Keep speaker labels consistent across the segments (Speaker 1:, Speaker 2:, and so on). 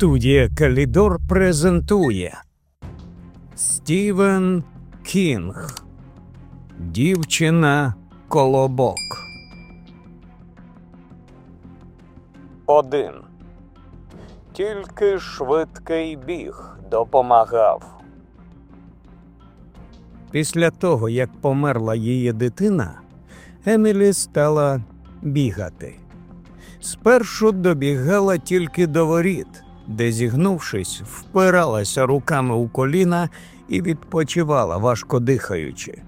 Speaker 1: Студія Калідор презентує Стівен Кінг Дівчина Колобок. Один. Тільки швидкий біг допомагав. Після того, як померла її дитина, Емілі стала бігати. Спершу добігала тільки до воріт, де, зігнувшись, впиралася руками у коліна і відпочивала, важко дихаючи,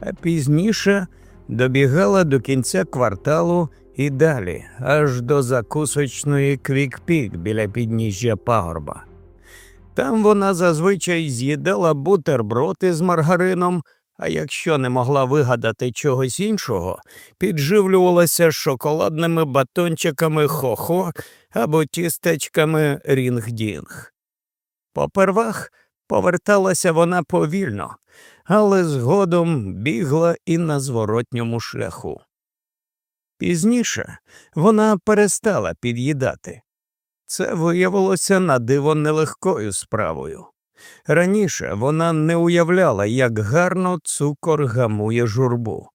Speaker 1: а пізніше добігала до кінця кварталу і далі, аж до закусочної квікпік біля підніжжя пагорба. Там вона зазвичай з'їдала бутерброд із маргарином, а якщо не могла вигадати чогось іншого, підживлювалася шоколадними батончиками хохо або тістечками рінг-дінг. Попервах поверталася вона повільно, але згодом бігла і на зворотньому шляху. Пізніше вона перестала під'їдати. Це виявилося на диво нелегкою справою. Раніше вона не уявляла, як гарно цукор гамує журбу.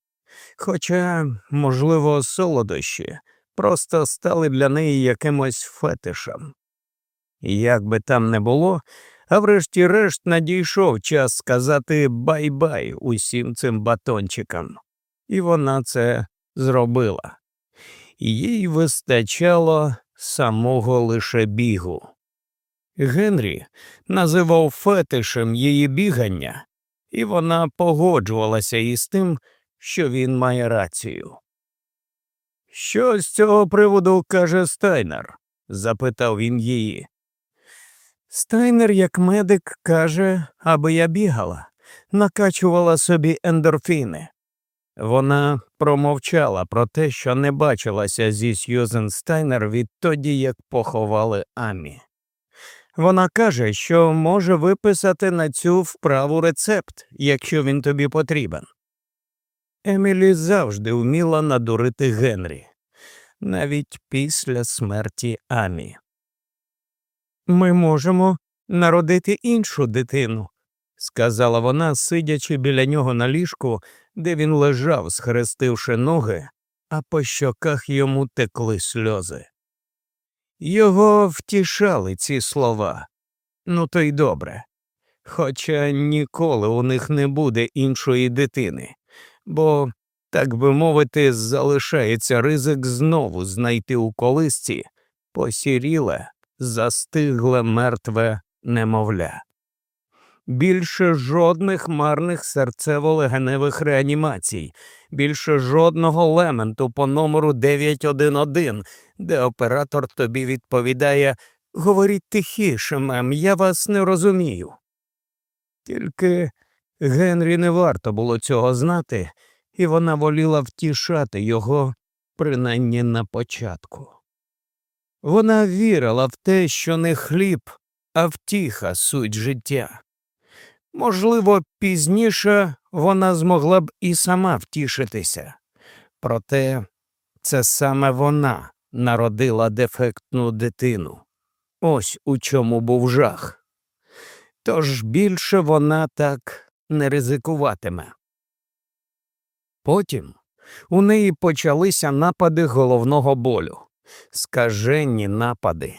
Speaker 1: Хоча, можливо, солодощі просто стали для неї якимось фетишем. Як би там не було, а врешті-решт надійшов час сказати bye-bye усім цим батончикам, і вона це зробила. Їй вистачало самого лише бігу. Генрі називав фетишем її бігання, і вона погоджувалася із тим, що він має рацію. Що з цього приводу каже Стайнер? запитав він її. Стайнер, як медик, каже, аби я бігала, накачувала собі ендорфіни. Вона промовчала про те, що не бачилася зі Сьюзен Стайнер відтоді, як поховали Емі. Вона каже, що може виписати на цю вправу рецепт, якщо він тобі потрібен. Емілі завжди вміла надурити Генрі, навіть після смерті Амі. Ми можемо народити іншу дитину, сказала вона, сидячи біля нього на ліжку, де він лежав, схрестивши ноги, а по щоках йому текли сльози. Його втішали ці слова. Ну, то й добре. Хоча ніколи у них не буде іншої дитини, бо, так би мовити, залишається ризик знову знайти у колисці посіріле, застигле мертве немовля. Більше жодних марних серцево-легеневих реанімацій, більше жодного лементу по номеру 911, де оператор тобі відповідає Говоріть тихіше, мем, я вас не розумію. Тільки Генрі не варто було цього знати, і вона воліла втішати його, принаймні на початку. Вона вірила в те, що не хліб, а втіха суть життя. Можливо, пізніше вона змогла б і сама втішитися, проте це саме вона народила дефектну дитину. Ось у чому був жах. Тож більше вона так не ризикуватиме. Потім у неї почалися напади головного болю, скаженні напади,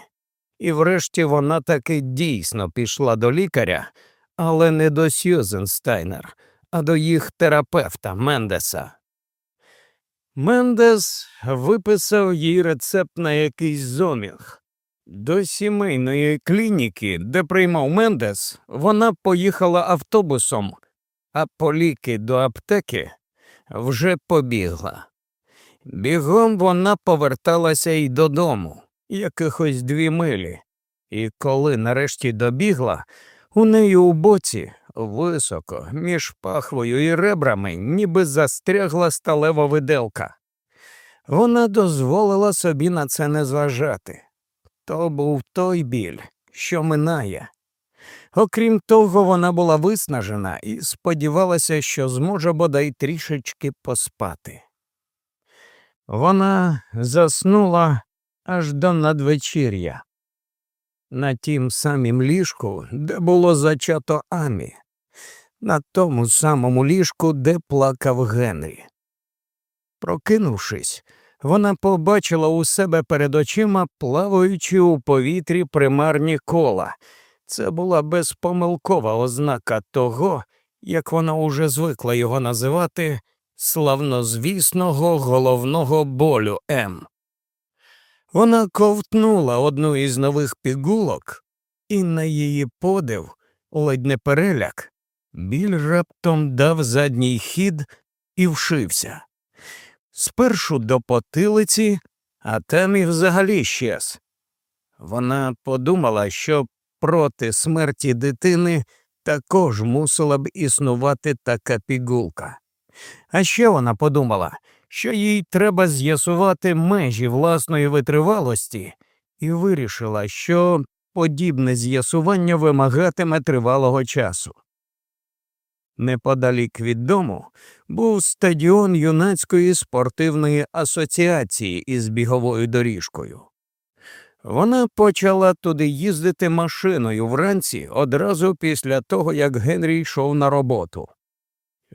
Speaker 1: і врешті вона таки дійсно пішла до лікаря, але не до Сьюзен Стайнер, а до їх терапевта Мендеса. Мендес виписав їй рецепт на якийсь зомінг. До сімейної клініки, де приймав Мендес, вона поїхала автобусом, а по ліки до аптеки вже побігла. Бігом вона поверталася й додому, якихось дві милі, і коли нарешті добігла, у неї у боці високо, між пахвою і ребрами, ніби застрягла сталева виделка. Вона дозволила собі на це не зважати. То був той біль, що минає. Окрім того, вона була виснажена і сподівалася, що зможе бодай трішечки поспати. Вона заснула аж до надвечір'я. На тім самім ліжку, де було зачато Амі, на тому самому ліжку, де плакав Генрі. Прокинувшись, вона побачила у себе перед очима плаваючи у повітрі примарні кола. Це була безпомилкова ознака того, як вона уже звикла його називати славнозвісного головного болю М. Вона ковтнула одну із нових пігулок, і на її подив, ледь не переляк, біль раптом дав задній хід і вшився. Спершу до потилиці, а там і взагалі щез. Вона подумала, що проти смерті дитини також мусила б існувати така пігулка. А ще вона подумала, що їй треба з'ясувати межі власної витривалості, і вирішила, що подібне з'ясування вимагатиме тривалого часу. Неподалік від дому був стадіон юнацької спортивної асоціації із біговою доріжкою. Вона почала туди їздити машиною вранці одразу після того, як Генрі йшов на роботу.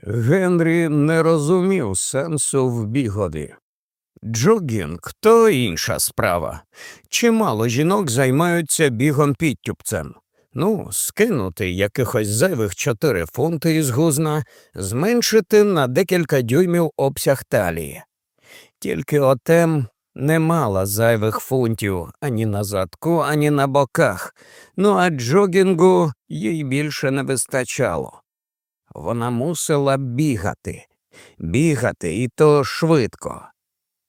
Speaker 1: Генрі не розумів сенсу в бігові. Джогінг то інша справа. Чимало жінок займаються бігом підтюпцем. Ну, скинути якихось зайвих чотири фунти із гузна, зменшити на декілька дюймів обсяг талії. Тільки отем не мала зайвих фунтів ані на задку, ані на боках, ну а джогінгу їй більше не вистачало. Вона мусила бігати, бігати і то швидко.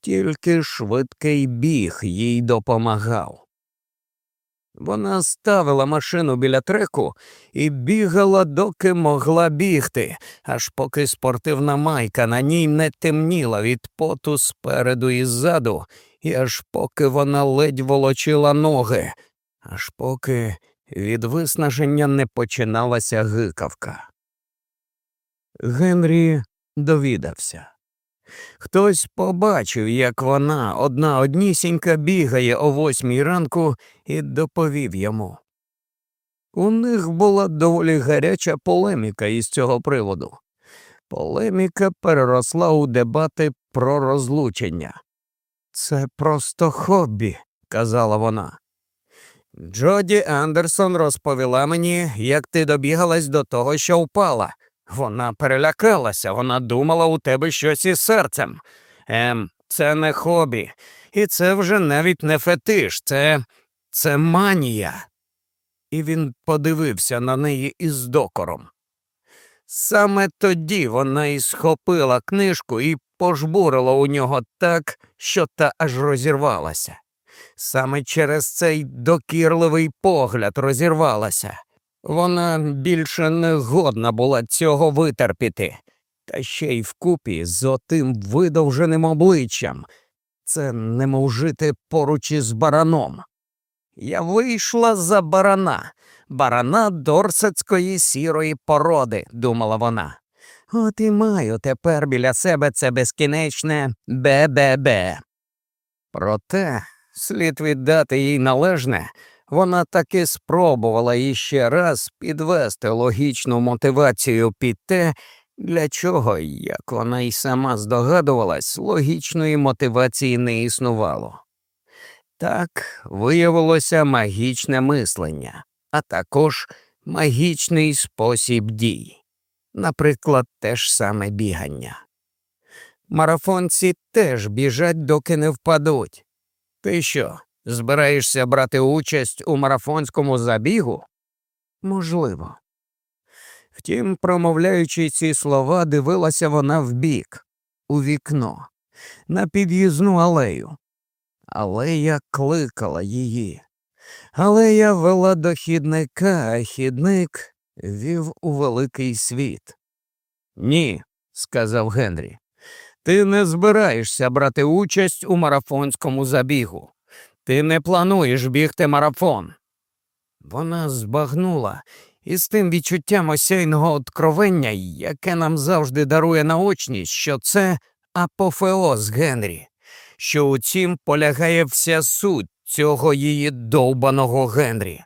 Speaker 1: Тільки швидкий біг їй допомагав. Вона ставила машину біля треку і бігала, доки могла бігти, аж поки спортивна майка на ній не темніла від поту спереду і ззаду, і аж поки вона ледь волочила ноги, аж поки від виснаження не починалася гикавка. Генрі довідався. Хтось побачив, як вона одна однісінька бігає о восьмій ранку і доповів йому. У них була доволі гаряча полеміка із цього приводу. Полеміка переросла у дебати про розлучення. Це просто хобі, казала вона. Джоді Андерсон розповіла мені, як ти добігалась до того, що впала. Вона перелякалася, вона думала у тебе щось із серцем. Ем, це не хобі, і це вже навіть не фетиш, це це манія. І він подивився на неї із докором. Саме тоді вона і схопила книжку і пожбурила у нього так, що та аж розірвалася. Саме через цей докірливий погляд розірвалася. Вона більше не годна була цього витерпіти, та ще й вкупі з отим видовженим обличчям. Це немов жити поруч із бараном. Я вийшла за барана, барана дорсецької сірої породи, думала вона. От і маю тепер біля себе це безкінечне бе-бе-бе. Проте слід віддати їй належне, вона таки спробувала іще раз підвести логічну мотивацію під те, для чого, як вона й сама здогадувалась, логічної мотивації не існувало. Так виявилося магічне мислення, а також магічний спосіб дій, наприклад, те ж саме бігання. Марафонці теж біжать, доки не впадуть. Ти що, Збираєшся брати участь у марафонському забігу? Можливо. Втім, промовляючи ці слова, дивилася вона вбік, у вікно, на під'їзну алею. Алея кликала її. Алея вела до хідника, а хідник вів у великий світ. Ні, сказав Генрі, ти не збираєшся брати участь у марафонському забігу. Ти не плануєш бігти марафон. Вона збагнула із тим відчуттям осяйного откровення, яке нам завжди дарує наочність, що це апофеоз Генрі, що у цім полягає вся суть цього її довбаного Генрі.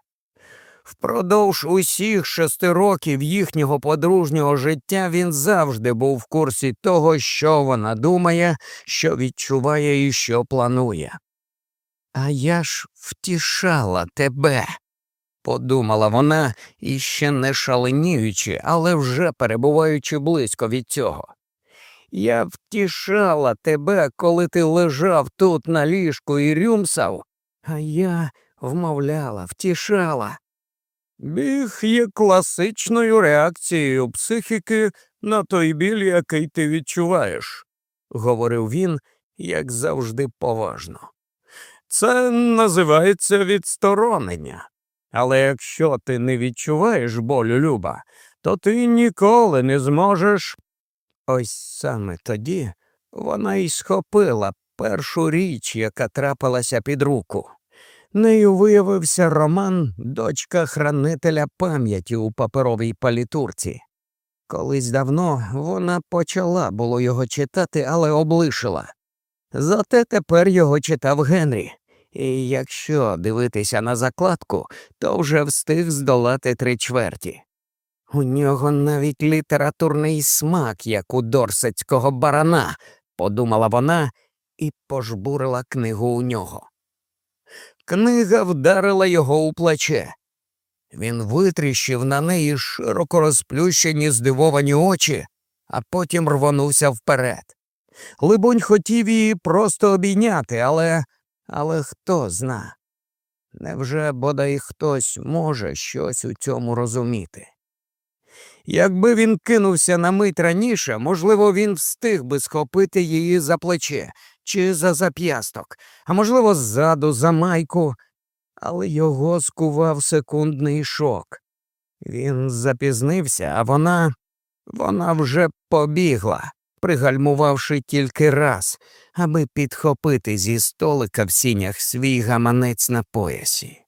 Speaker 1: Впродовж усіх шести років їхнього подружнього життя він завжди був в курсі того, що вона думає, що відчуває і що планує. А я ж втішала тебе, подумала вона, іще не шаленіючи, але вже перебуваючи близько від цього. Я втішала тебе, коли ти лежав тут на ліжку і рюмсав, а я вмовляла, втішала. Біг є класичною реакцією психіки на той біль, який ти відчуваєш, говорив він, як завжди, поважно. Це називається відсторонення. Але якщо ти не відчуваєш болю люба, то ти ніколи не зможеш. Ось саме тоді вона й схопила першу річ, яка трапилася під руку. Нею виявився Роман, дочка хранителя пам'яті у паперовій палітурці. Колись давно вона почала було його читати, але облишила. Зате тепер його читав Генрі, і якщо дивитися на закладку, то вже встиг здолати три чверті. У нього навіть літературний смак, як у дорсецького барана, подумала вона і пожбурила книгу у нього. Книга вдарила його у плече. Він витріщив на неї широко розплющені здивовані очі, а потім рвонувся вперед. Либонь, хотів її просто обійняти, але але хто зна? Невже бодай хтось може щось у цьому розуміти? Якби він кинувся на мить раніше, можливо, він встиг би схопити її за плече чи за зап'ясток, а можливо, ззаду за майку, але його скував секундний шок. Він запізнився, а вона, вона вже побігла, пригальмувавши тільки раз, аби підхопити зі столика в сінях свій гаманець на поясі.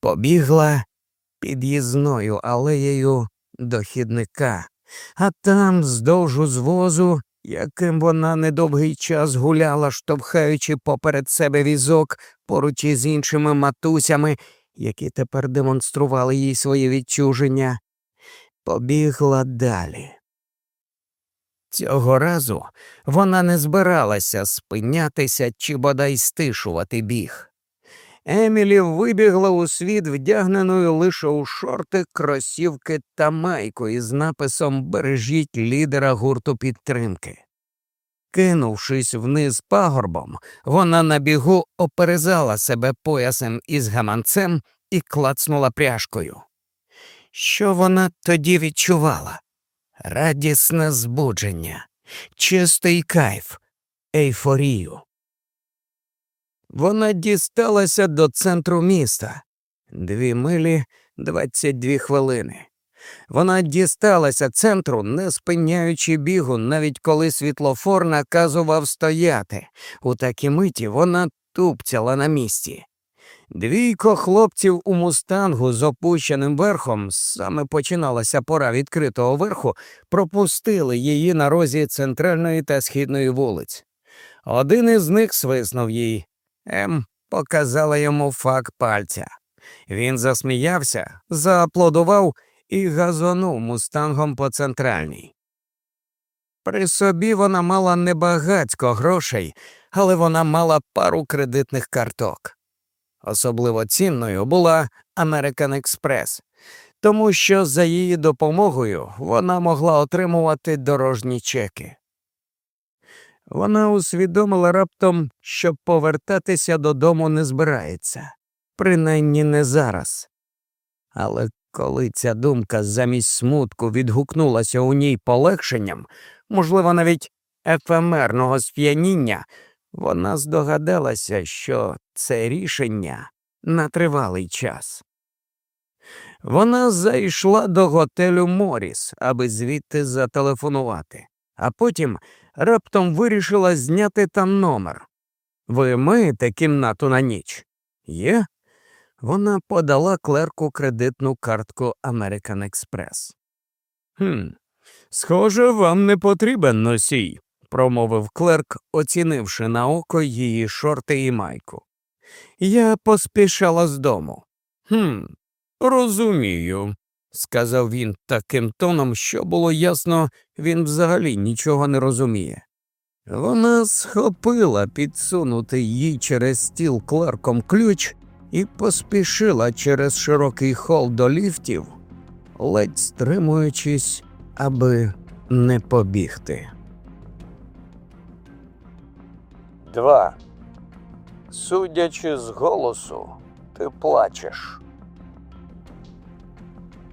Speaker 1: Побігла під'їзною алеєю до хідника, а там, здовж узвозу, яким вона недовгий час гуляла, штовхаючи поперед себе візок поруч із іншими матусями, які тепер демонстрували їй своє відчуження, побігла далі. Цього разу вона не збиралася спинятися чи бодай стишувати біг. Емілі вибігла у світ вдягненою лише у шорти, кросівки та майку із написом Бережіть лідера гурту підтримки. Кинувшись вниз пагорбом, вона на бігу оперезала себе поясом із гаманцем і клацнула пряжкою. Що вона тоді відчувала? Радісне збудження, чистий кайф, ейфорію. Вона дісталася до центру міста дві милі двадцять дві хвилини. Вона дісталася центру, не спиняючи бігу, навіть коли світлофор наказував стояти. У такій миті вона тупцяла на місці. Двійко хлопців у мустангу з опущеним верхом, саме починалася пора відкритого верху, пропустили її на розі центральної та східної вулиць. Один із них свиснув їй. Ем показала йому фак пальця. Він засміявся, зааплодував і газонув мустангом по центральній. При собі вона мала небагацько грошей, але вона мала пару кредитних карток. Особливо цінною була American Express, тому що за її допомогою вона могла отримувати дорожні чеки. Вона усвідомила раптом, що повертатися додому не збирається, принаймні не зараз. Але коли ця думка замість смутку відгукнулася у ній полегшенням, можливо, навіть ефемерного сп'яніння, вона здогадалася, що це рішення на тривалий час. Вона зайшла до готелю Моріс, аби звідти зателефонувати, а потім раптом вирішила зняти там номер. Ви маєте кімнату на ніч? Є? Вона подала клерку кредитну картку American Express. «Хм, Схоже, вам не потрібен носій, промовив клерк, оцінивши на око її шорти і майку. Я поспішала з дому. «Хм, розумію, сказав він таким тоном, що було ясно, він взагалі нічого не розуміє. Вона схопила підсунутий їй через стіл клерком ключ і поспішила через широкий хол до ліфтів, ледь стримуючись, аби не побігти. Два. Судячи з голосу, ти плачеш.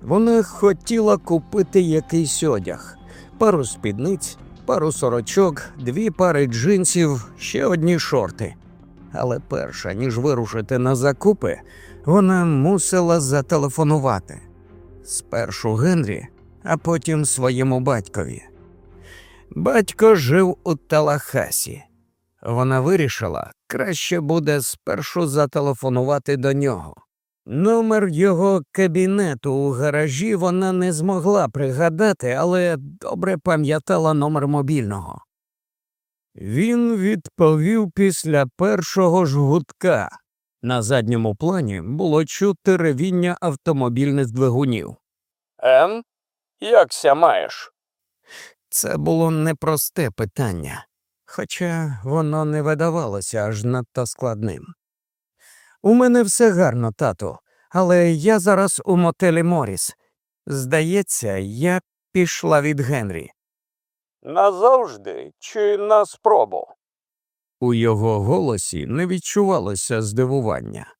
Speaker 1: Вона хотіла купити якийсь одяг, пару спідниць, пару сорочок, дві пари джинсів, ще одні шорти. Але перша ніж вирушити на закупи, вона мусила зателефонувати спершу Генрі, а потім своєму батькові. Батько жив у Талахасі. Вона вирішила, краще буде спершу зателефонувати до нього. Номер його кабінету у гаражі вона не змогла пригадати, але добре пам'ятала номер мобільного. Він відповів після першого ж гудка. На задньому плані було чути ревіння автомобільних двигунів. Ен, якся маєш? Це було непросте питання, хоча воно не видавалося аж надто складним. У мене все гарно, тату, але я зараз у мотелі Моріс. Здається, я пішла від Генрі. Назавжди чи на спробу? У його голосі не відчувалося здивування.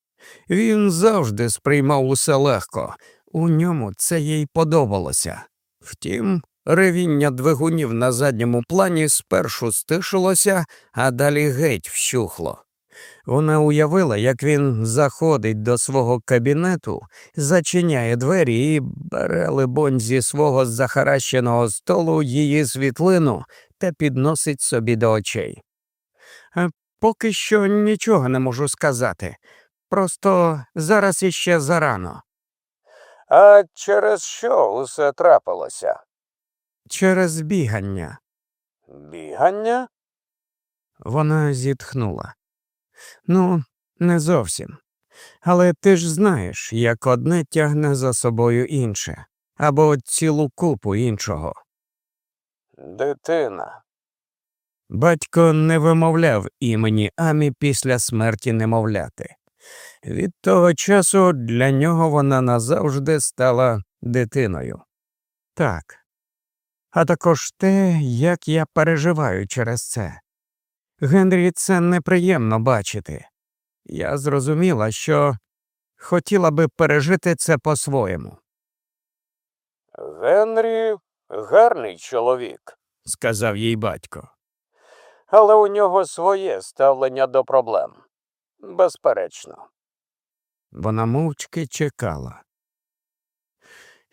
Speaker 1: Він завжди сприймав усе легко, у ньому це їй подобалося. Втім, ревіння двигунів на задньому плані спершу стишилося, а далі геть вщухло. Вона уявила, як він заходить до свого кабінету, зачиняє двері і бере, либонь, зі свого захаращеного столу її світлину та підносить собі до очей. «Е, поки що нічого не можу сказати. Просто зараз іще зарано. А через що усе трапилося? Через бігання. Бігання? Вона зітхнула. Ну, не зовсім. Але ти ж знаєш, як одне тягне за собою інше, або цілу купу іншого. Дитина. Батько не вимовляв імені Амі після смерті немовляти. Від того часу для нього вона назавжди стала дитиною. Так. А також те, як я переживаю через це. Генрі це неприємно бачити. Я зрозуміла, що хотіла би пережити це по-своєму. Генрі гарний чоловік, сказав їй батько. Але у нього своє ставлення до проблем. Безперечно. Вона мовчки чекала.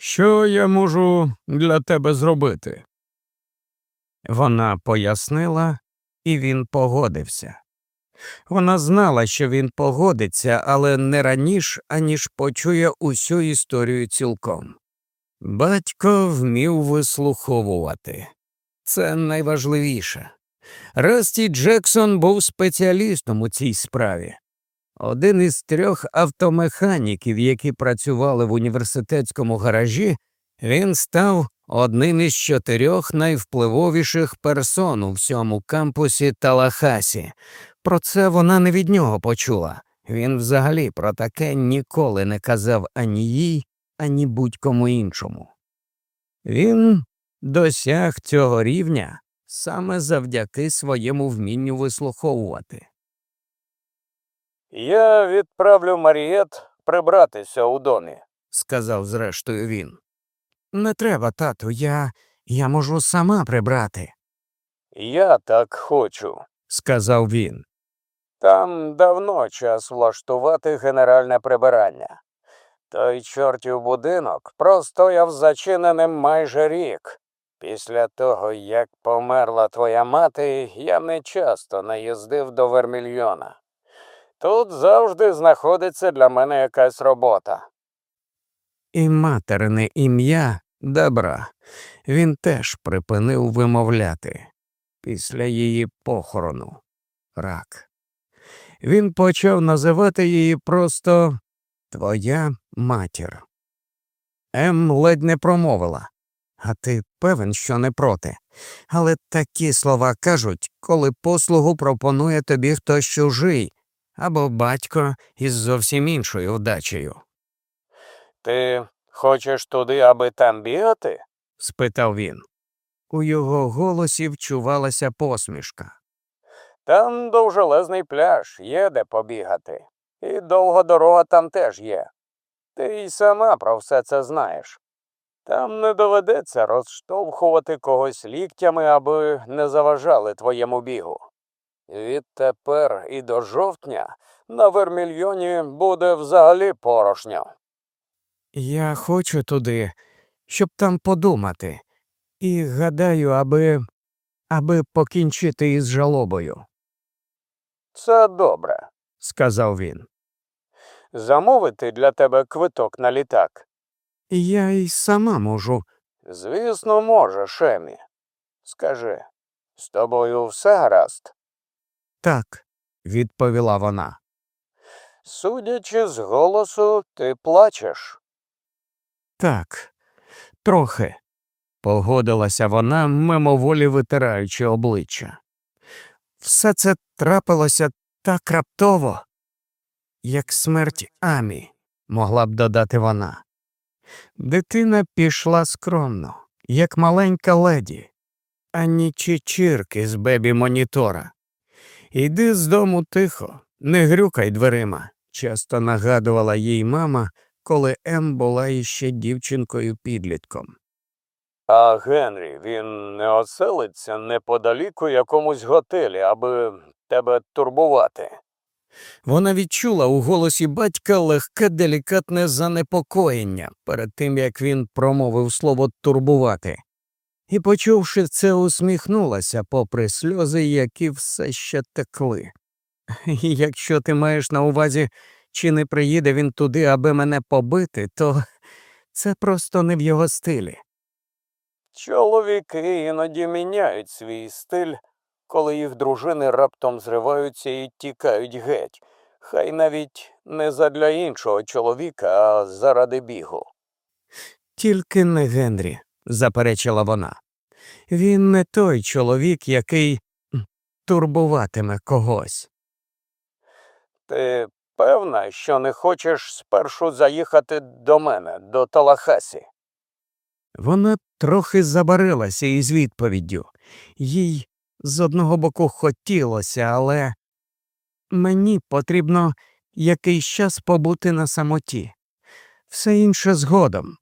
Speaker 1: Що я можу для тебе зробити? Вона пояснила, і він погодився. Вона знала, що він погодиться, але не раніше, аніж почує усю історію цілком. Батько вмів вислуховувати. Це найважливіше. Расті Джексон був спеціалістом у цій справі. Один із трьох автомеханіків, які працювали в університетському гаражі, він став одним із чотирьох найвпливовіших персон у всьому кампусі Талахасі. Про це вона не від нього почула. Він взагалі про таке ніколи не казав ані їй, ані будь-кому іншому. Він досяг цього рівня саме завдяки своєму вмінню вислуховувати. Я відправлю Марієт прибратися у домі, сказав зрештою він. Не треба, тату, я я можу сама прибрати. Я так хочу, сказав він. Там давно час влаштувати генеральне прибирання. Той чортів будинок простояв зачиненим майже рік. Після того, як померла твоя мати, я не часто наїздив до Вермільйона. Тут завжди знаходиться для мене якась робота. І материне ім'я добра він теж припинив вимовляти після її похорону рак. Він почав називати її просто Твоя матір. Ем ледь не промовила. А ти певен, що не проти. Але такі слова кажуть, коли послугу пропонує тобі хтось чужий або батько із зовсім іншою вдачею. Ти хочеш туди, аби там бігати? спитав він. У його голосі вчувалася посмішка. Там довжелезний пляж, є де побігати, і довга дорога там теж є. Ти й сама про все це знаєш. Там не доведеться розштовхувати когось ліктями, аби не заважали твоєму бігу. Відтепер і до жовтня на вермільйоні буде взагалі порошньо. Я хочу туди, щоб там подумати, і гадаю, аби аби покінчити із жалобою. Це добре, сказав він. Замовити для тебе квиток на літак. Я й сама можу. Звісно, можеш, Емі. Скажи, з тобою все гаразд? Так, відповіла вона. Судячи з голосу, ти плачеш. Так, трохи, погодилася вона, мимоволі витираючи обличчя. Все це трапилося так раптово, як смерть Амі, могла б додати вона. Дитина пішла скромно, як маленька леді, ані чечірки з бебі монітора. Іди з дому тихо, не грюкай дверима, часто нагадувала їй мама, коли Ем була іще дівчинкою підлітком. А Генрі, він не оселиться неподалік у якомусь готелі, аби тебе турбувати. Вона відчула у голосі батька легке делікатне занепокоєння перед тим, як він промовив слово турбувати, і, почувши це, усміхнулася попри сльози, які все ще текли. Якщо ти маєш на увазі, чи не приїде він туди, аби мене побити, то це просто не в його стилі. Чоловіки іноді міняють свій стиль, коли їх дружини раптом зриваються і тікають геть, хай навіть не задля іншого чоловіка, а заради бігу. Тільки не Генрі, заперечила вона. Він не той чоловік, який турбуватиме когось. Ти певна, що не хочеш спершу заїхати до мене, до Талахасі? Вона трохи забарилася із відповіддю. Їй з одного боку хотілося, але мені потрібно якийсь час побути на самоті, все інше згодом,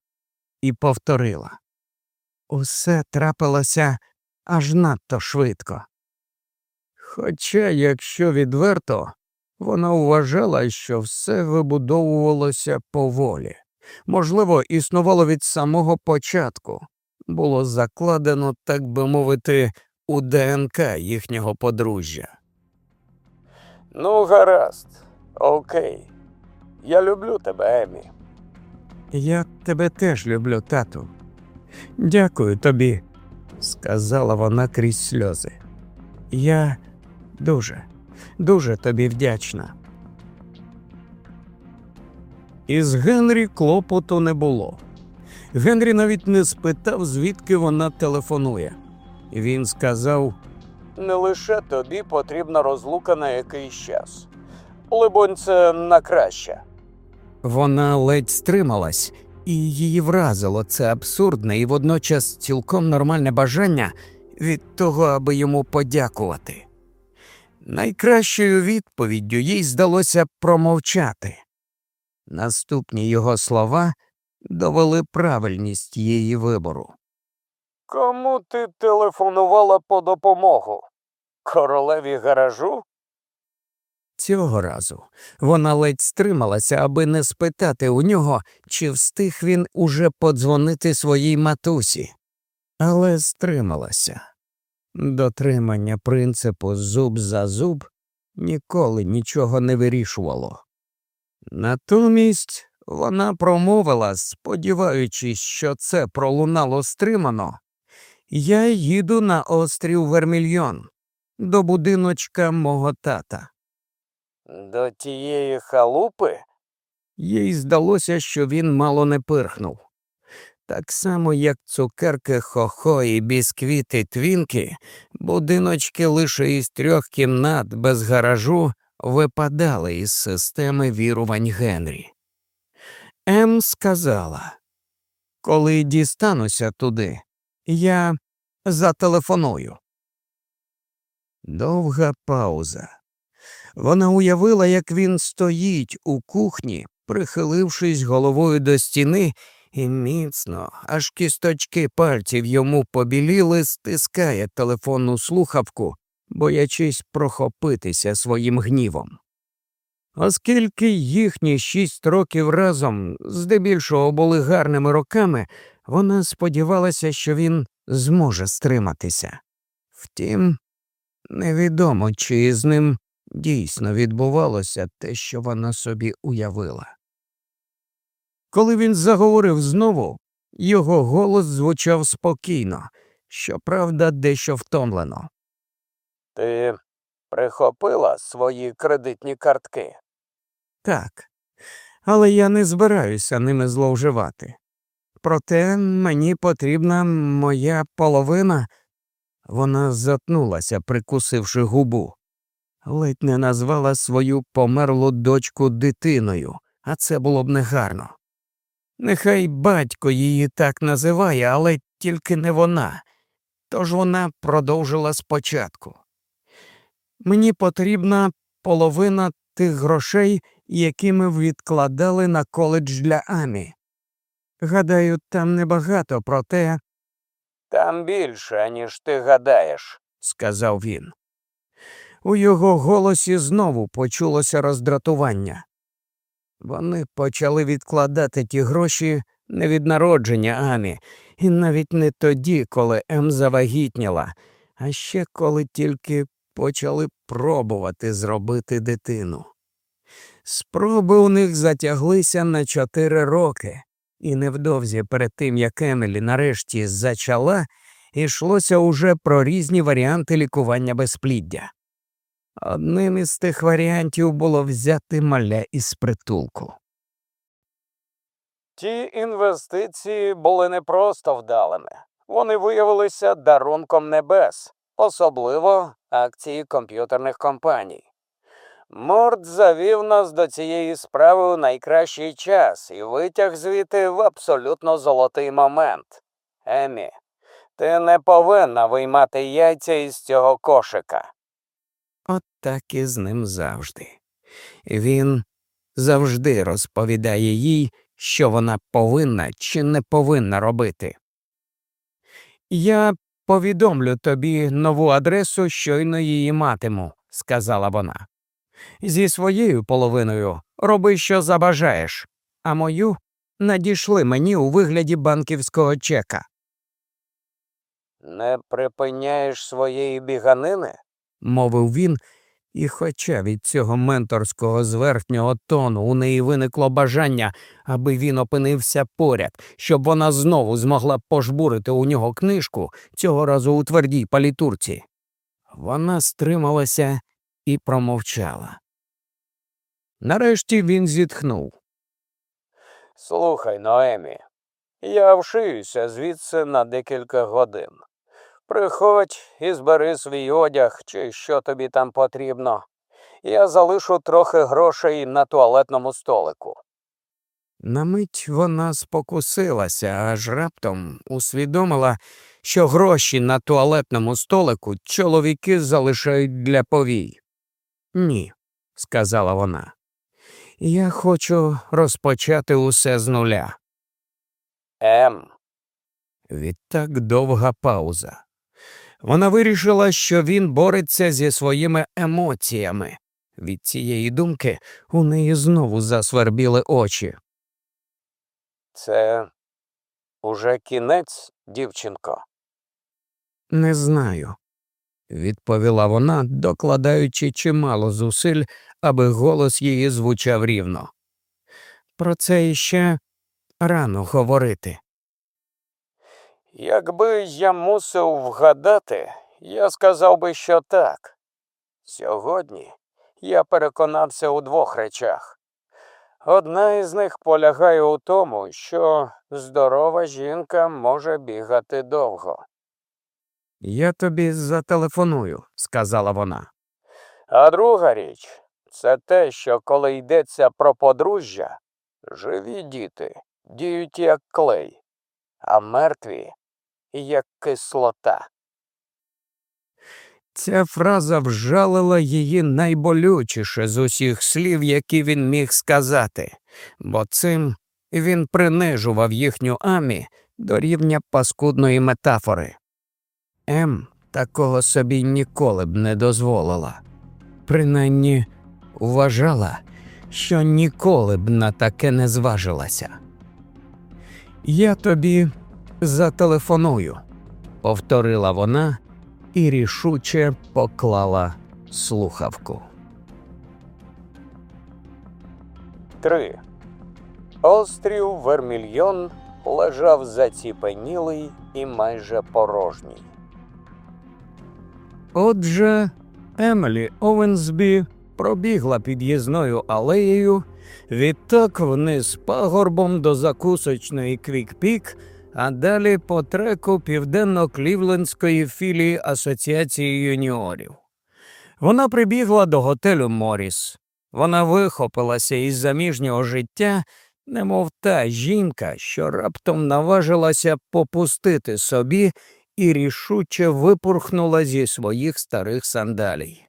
Speaker 1: і повторила. Усе трапилося аж надто швидко. Хоча, якщо відверто, вона вважала, що все вибудовувалося поволі, можливо, існувало від самого початку, було закладено, так би мовити, у ДНК їхнього подружжя. Ну, гаразд, окей. Я люблю тебе, Емі. Я тебе теж люблю, тату. Дякую тобі, сказала вона крізь сльози. Я дуже, дуже тобі вдячна. Із Генрі клопоту не було. Генрі навіть не спитав, звідки вона телефонує. Він сказав не лише тобі потрібна розлука на якийсь час. Либонь, це на краще. Вона ледь стрималась, і її вразило це абсурдне і водночас цілком нормальне бажання від того, аби йому подякувати. Найкращою відповіддю їй здалося промовчати. Наступні його слова довели правильність її вибору. Кому ти телефонувала по допомогу? Королеві гаражу? Цього разу вона ледь стрималася, аби не спитати у нього, чи встиг він уже подзвонити своїй матусі, але стрималася. Дотримання принципу зуб за зуб ніколи нічого не вирішувало. Натомість вона промовила, сподіваючись, що це пролунало стримано, я їду на острів Вермільйон до будиночка мого тата.
Speaker 2: До тієї халупи?
Speaker 1: Їй здалося, що він мало не пирхнув. Так само, як цукерки хохо і бісквіти твінки, будиночки лише із трьох кімнат без гаражу випадали із системи вірувань Генрі. Ем сказала, коли дістануся туди, я зателефоную. Довга пауза. Вона уявила, як він стоїть у кухні, прихилившись головою до стіни, і міцно, аж кісточки пальців йому побіліли, стискає телефонну слухавку, боячись прохопитися своїм гнівом. Оскільки їхні шість років разом здебільшого були гарними роками, вона сподівалася, що він зможе стриматися. Втім, невідомо, чи з ним дійсно відбувалося те, що вона собі уявила. Коли він заговорив знову, його голос звучав спокійно, щоправда, дещо втомлено.
Speaker 2: Ти прихопила свої кредитні картки?
Speaker 1: Так, але я не збираюся ними зловживати. Проте мені потрібна моя половина. Вона затнулася, прикусивши губу. Ледь не назвала свою померлу дочку дитиною, а це було б негарно. Нехай батько її так називає, але тільки не вона. Тож вона продовжила спочатку. Мені потрібна половина тих грошей, які ми відкладали на коледж для Амі. Гадаю, там небагато, проте,
Speaker 2: Там більше, ніж ти гадаєш.
Speaker 1: сказав він. У його голосі знову почулося роздратування. Вони почали відкладати ті гроші не від народження Амі, і навіть не тоді, коли Ем завагітніла, а ще коли тільки почали пробувати зробити дитину. Спроби у них затяглися на чотири роки, і невдовзі перед тим, як Емілі нарешті зачала, йшлося уже про різні варіанти лікування безпліддя. Одним із тих варіантів було взяти маля із притулку.
Speaker 2: Ті інвестиції були не просто вдалими, вони виявилися дарунком небес, особливо акції комп'ютерних компаній. Морд завів нас до цієї справи у найкращий час і витяг звідти в абсолютно золотий момент. Емі, ти не повинна виймати яйця із цього кошика.
Speaker 1: От так і з ним завжди. Він завжди розповідає їй, що вона повинна чи не повинна робити. Я повідомлю тобі нову адресу, щойно її матиму, сказала вона. Зі своєю половиною роби, що забажаєш, а мою надійшли мені у вигляді банківського чека.
Speaker 2: Не припиняєш своєї біганини?
Speaker 1: Мовив він, і, хоча від цього менторського зверхнього тону у неї виникло бажання, аби він опинився поряд, щоб вона знову змогла пожбурити у нього книжку, цього разу у твердій палітурці. Вона стрималася і промовчала. Нарешті він зітхнув.
Speaker 2: Слухай, Ноемі, я вшиюся звідси на декілька годин. Приходь і збери свій одяг чи що тобі там потрібно. Я залишу трохи грошей на туалетному столику.
Speaker 1: На мить вона спокусилася, аж раптом усвідомила, що гроші на туалетному столику чоловіки залишають для повій. Ні, сказала вона. Я хочу розпочати усе з нуля.
Speaker 2: Ем,
Speaker 1: Відтак довга пауза. Вона вирішила, що він бореться зі своїми емоціями. Від цієї думки у неї знову засвербіли очі.
Speaker 2: це уже кінець, дівчинко.
Speaker 1: Не знаю, відповіла вона, докладаючи чимало зусиль, аби голос її звучав рівно. Про це іще рано говорити.
Speaker 2: Якби я мусив вгадати, я сказав би, що так. Сьогодні я переконався у двох речах. Одна із них полягає у тому, що здорова жінка може бігати довго.
Speaker 1: Я тобі зателефоную, сказала вона.
Speaker 2: А друга річ це те, що коли йдеться про подружжя, живі діти діють як клей, а мертві як кислота.
Speaker 1: Ця фраза вжалила її найболючіше з усіх слів, які він міг сказати, бо цим він принижував їхню амі до рівня паскудної метафори. М такого собі ніколи б не дозволила, принаймні вважала, що ніколи б на таке не зважилася. Я тобі зателефоную, повторила вона і рішуче поклала слухавку.
Speaker 2: 3. Острів Вермільйон лежав заціпенілий і майже порожній.
Speaker 1: Отже, Емелі Овенсбі пробігла під'їзною алеєю, відтак вниз пагорбом до закусочної Квікпік, а далі по треку південно-клівлендської філії Асоціації юніорів. Вона прибігла до готелю Моріс. Вона вихопилася із заміжнього життя, немов та жінка, що раптом наважилася попустити собі і рішуче випурхнула зі своїх старих сандалій.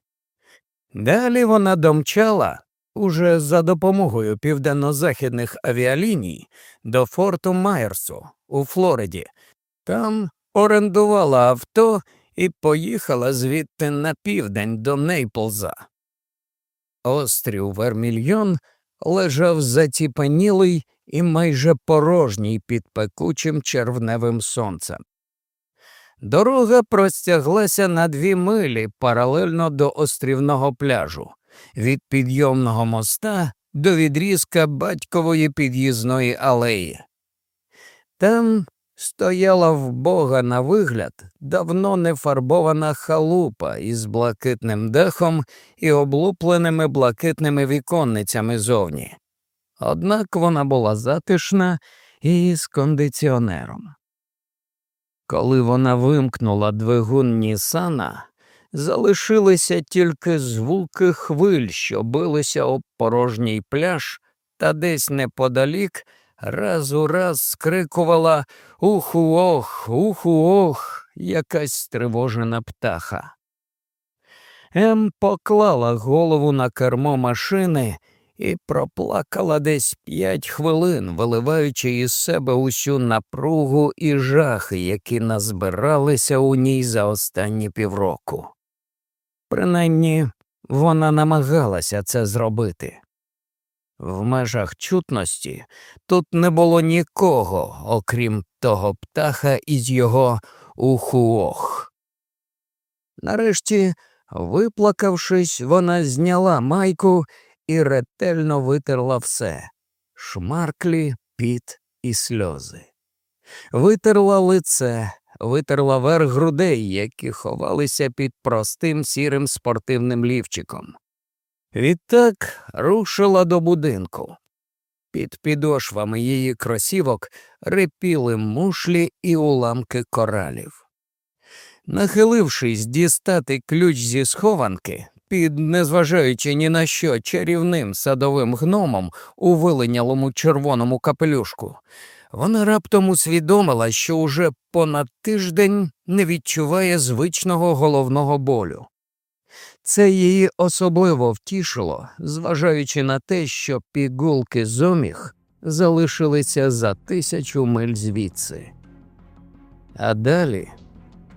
Speaker 1: Далі вона домчала уже за допомогою південно-західних авіаліній до форту Майерсу у Флориді. Там орендувала авто і поїхала звідти на південь до Нейплза. Острів Вермільйон лежав заціпанілий і майже порожній під пекучим червневим сонцем. Дорога простяглася на дві милі паралельно до острівного пляжу, від підйомного моста до відрізка батькової під'їзної алеї. Там стояла вбога на вигляд давно не фарбована халупа із блакитним дахом і облупленими блакитними віконницями зовні. Однак вона була затишна і з кондиціонером. Коли вона вимкнула двигун Нісана, залишилися тільки звуки хвиль, що билися об порожній пляж, та десь неподалік раз у раз скрикувала Уху ох, уху ох, якась стривожена птаха. Ем поклала голову на кермо машини і проплакала десь п'ять хвилин, виливаючи із себе усю напругу і жахи, які назбиралися у ній за останні півроку. Принаймні, вона намагалася це зробити. В межах чутності тут не було нікого, окрім того птаха із його ухуох. Нарешті, виплакавшись, вона зняла майку і ретельно витерла все шмарклі, піт і сльози. Витерла лице, витерла верх грудей, які ховалися під простим сірим спортивним лівчиком. Відтак рушила до будинку. Під підошвами її кросівок репіли мушлі і уламки коралів. Нахилившись дістати ключ зі схованки, під, незважаючи ні на що чарівним садовим гномом у виленялому червоному капелюшку, вона раптом усвідомила, що уже понад тиждень не відчуває звичного головного болю. Це її особливо втішило, зважаючи на те, що пігулки зоміг залишилися за тисячу миль звідси. А далі,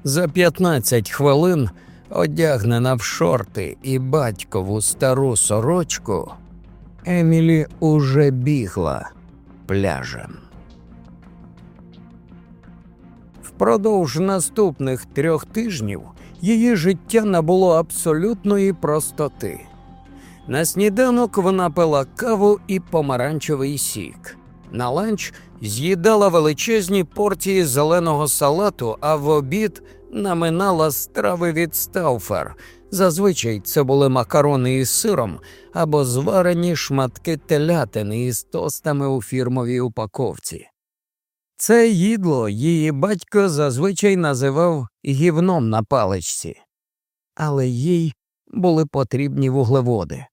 Speaker 1: за 15 хвилин, одягнена в шорти і батькову стару сорочку, Емілі уже бігла пляжем. Впродовж наступних трьох тижнів її життя набуло абсолютної простоти. На сніданок вона пила каву і помаранчевий сік. На ланч з'їдала величезні порції зеленого салату, а в обід наминала страви від Стауфер. Зазвичай це були макарони із сиром або зварені шматки телятини із тостами у фірмовій упаковці. Це їдло її батько зазвичай називав гівном на паличці, але їй були потрібні вуглеводи.